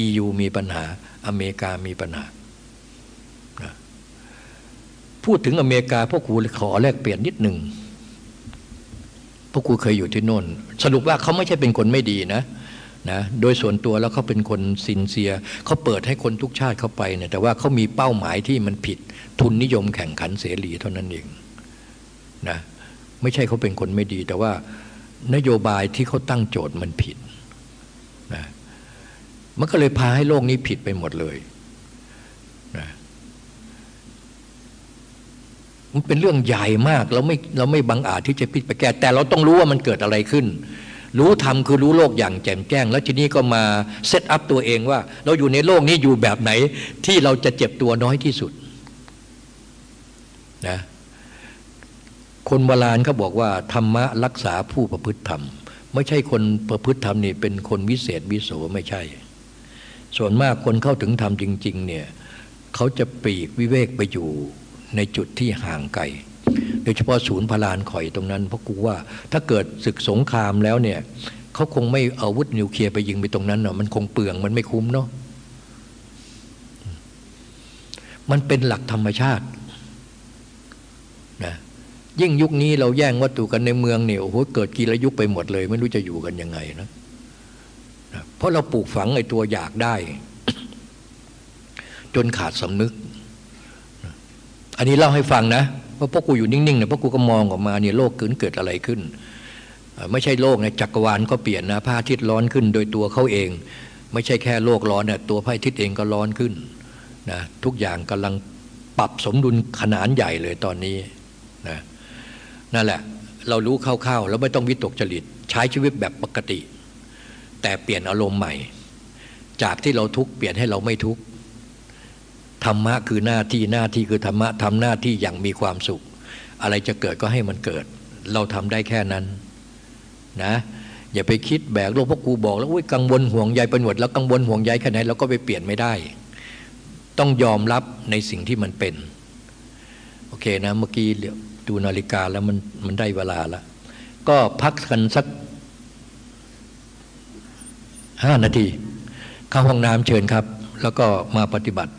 EU มีปัญหาอเมริกามีปัญหานะพูดถึงอเมริกาพ่อครูขอแลกเปลี่ยนนิดหนึ่งพ่อครูเคยอยู่ที่โน่น สรุปว่าเขาไม่ใช่เป็นคนไม่ดีนะ นะโดยส่วนตัวแล้วเขาเป็นคนซินเซียเขาเปิดให้คนทุกชาติเข้าไปเนี่ยแต่ว่าเขามีเป้าหมายที่มันผิดทุนนิยมแข่งขันเสรีเท่านั้นเองนะไม่ใช่เขาเป็นคนไม่ดี แต่ว่านโยบายที่เขาตั้งโจทย์มันผิดนะมันก็เลยพาให้โลกนี้ผิดไปหมดเลยนะมันเป็นเรื่องใหญ่มากเราไม่เราไม่บังอาจที่จะพิดไปแก้แต่เราต้องรู้ว่ามันเกิดอะไรขึ้น รู้ทำคือรู้โลกอย่างแจ่มแจ้ง แล้วทีนี้ก็มาเซตอัพตัวเองว่า เราอยู่ในโลกนี้อยู่แบบไหนที่เราจะเจ็บตัวน้อยที่สุดนะคนโบราณเขาบอกว่า ธรรมะรักษาผู้ประพฤติธรรม ไม่ใช่คนประพฤติธรรมนี่เป็นคนวิเศษวิโสไม่ใช่ ส่วนมากคนเข้าถึงธรรมจริง ๆ เนี่ยเขาจะปลีกวิเวกไปอยู่ในจุดที่ห่างไกล โดยเฉพาะศูนย์พลานข่อยตรงนั้น เพราะกูว่าถ้าเกิดศึกสงครามแล้วเนี่ยเขาคงไม่เอาวุธนิวเคลียร์ไปยิงไปตรงนั้นเนาะมันคงเปลืองมันไม่คุ้มเนาะมันเป็นหลักธรรมชาตินะยิ่งยุคนี้เราแย่งวัตถุกันในเมืองเนี่ยโอ้โหเกิดกีรยุคไปหมดเลย ไม่รู้จะอยู่กันยังไงนะนะเพราะเราปลูกฝังไอ้ตัวอยากได้ จนขาดสำนึก อันนี้เล่าให้ฟังนะ ราะพวกกูอยู่นิ่งๆเนี่ยพวกกูก็มองออกมาเนี่ยโลกเกิดเกิดอะไรขึ้น ไม่ใช่โลกนะจักรวาลก็เปลี่ยนนะพระอาทิตย์ร้อนขึ้นโดยตัวเขาเอง ไม่ใช่แค่โลกร้อนนะตัวพระอาทิตย์เองก็ร้อนขึ้นนะทุกอย่างกำลังปรับสมดุลขนาดใหญ่เลยตอนนี้นะนั่นแหละเรารู้คร่าวๆแล้วไม่ต้องวิตกจริต ใช้ชีวิตแบบปกติ แต่เปลี่ยนอารมณ์ใหม่ จากที่เราทุกข์เปลี่ยนให้เราไม่ทุกข์ ธรรมะคือหน้าที่หน้าที่คือธรรมะทำหน้าที่อย่างมีความสุข อะไรจะเกิดก็ให้มันเกิด เราทำได้แค่นั้นนะอย่าไปคิดแบกโลกพวกกูบอก แล้วกังวลห่วงใยประหนวดแล้วกังวลห่วงใยแค่ไหนเราก็ไปเปลี่ยนไม่ได้ ต้องยอมรับในสิ่งที่มันเป็น โอเคนะเมื่อกี้ดูนาฬิกาแล้วมันมันได้เวลาแล้วก็พักกันสักห้านาทีเข้าห้องน้ำเชิญครับ แล้วก็มาปฏิบัติ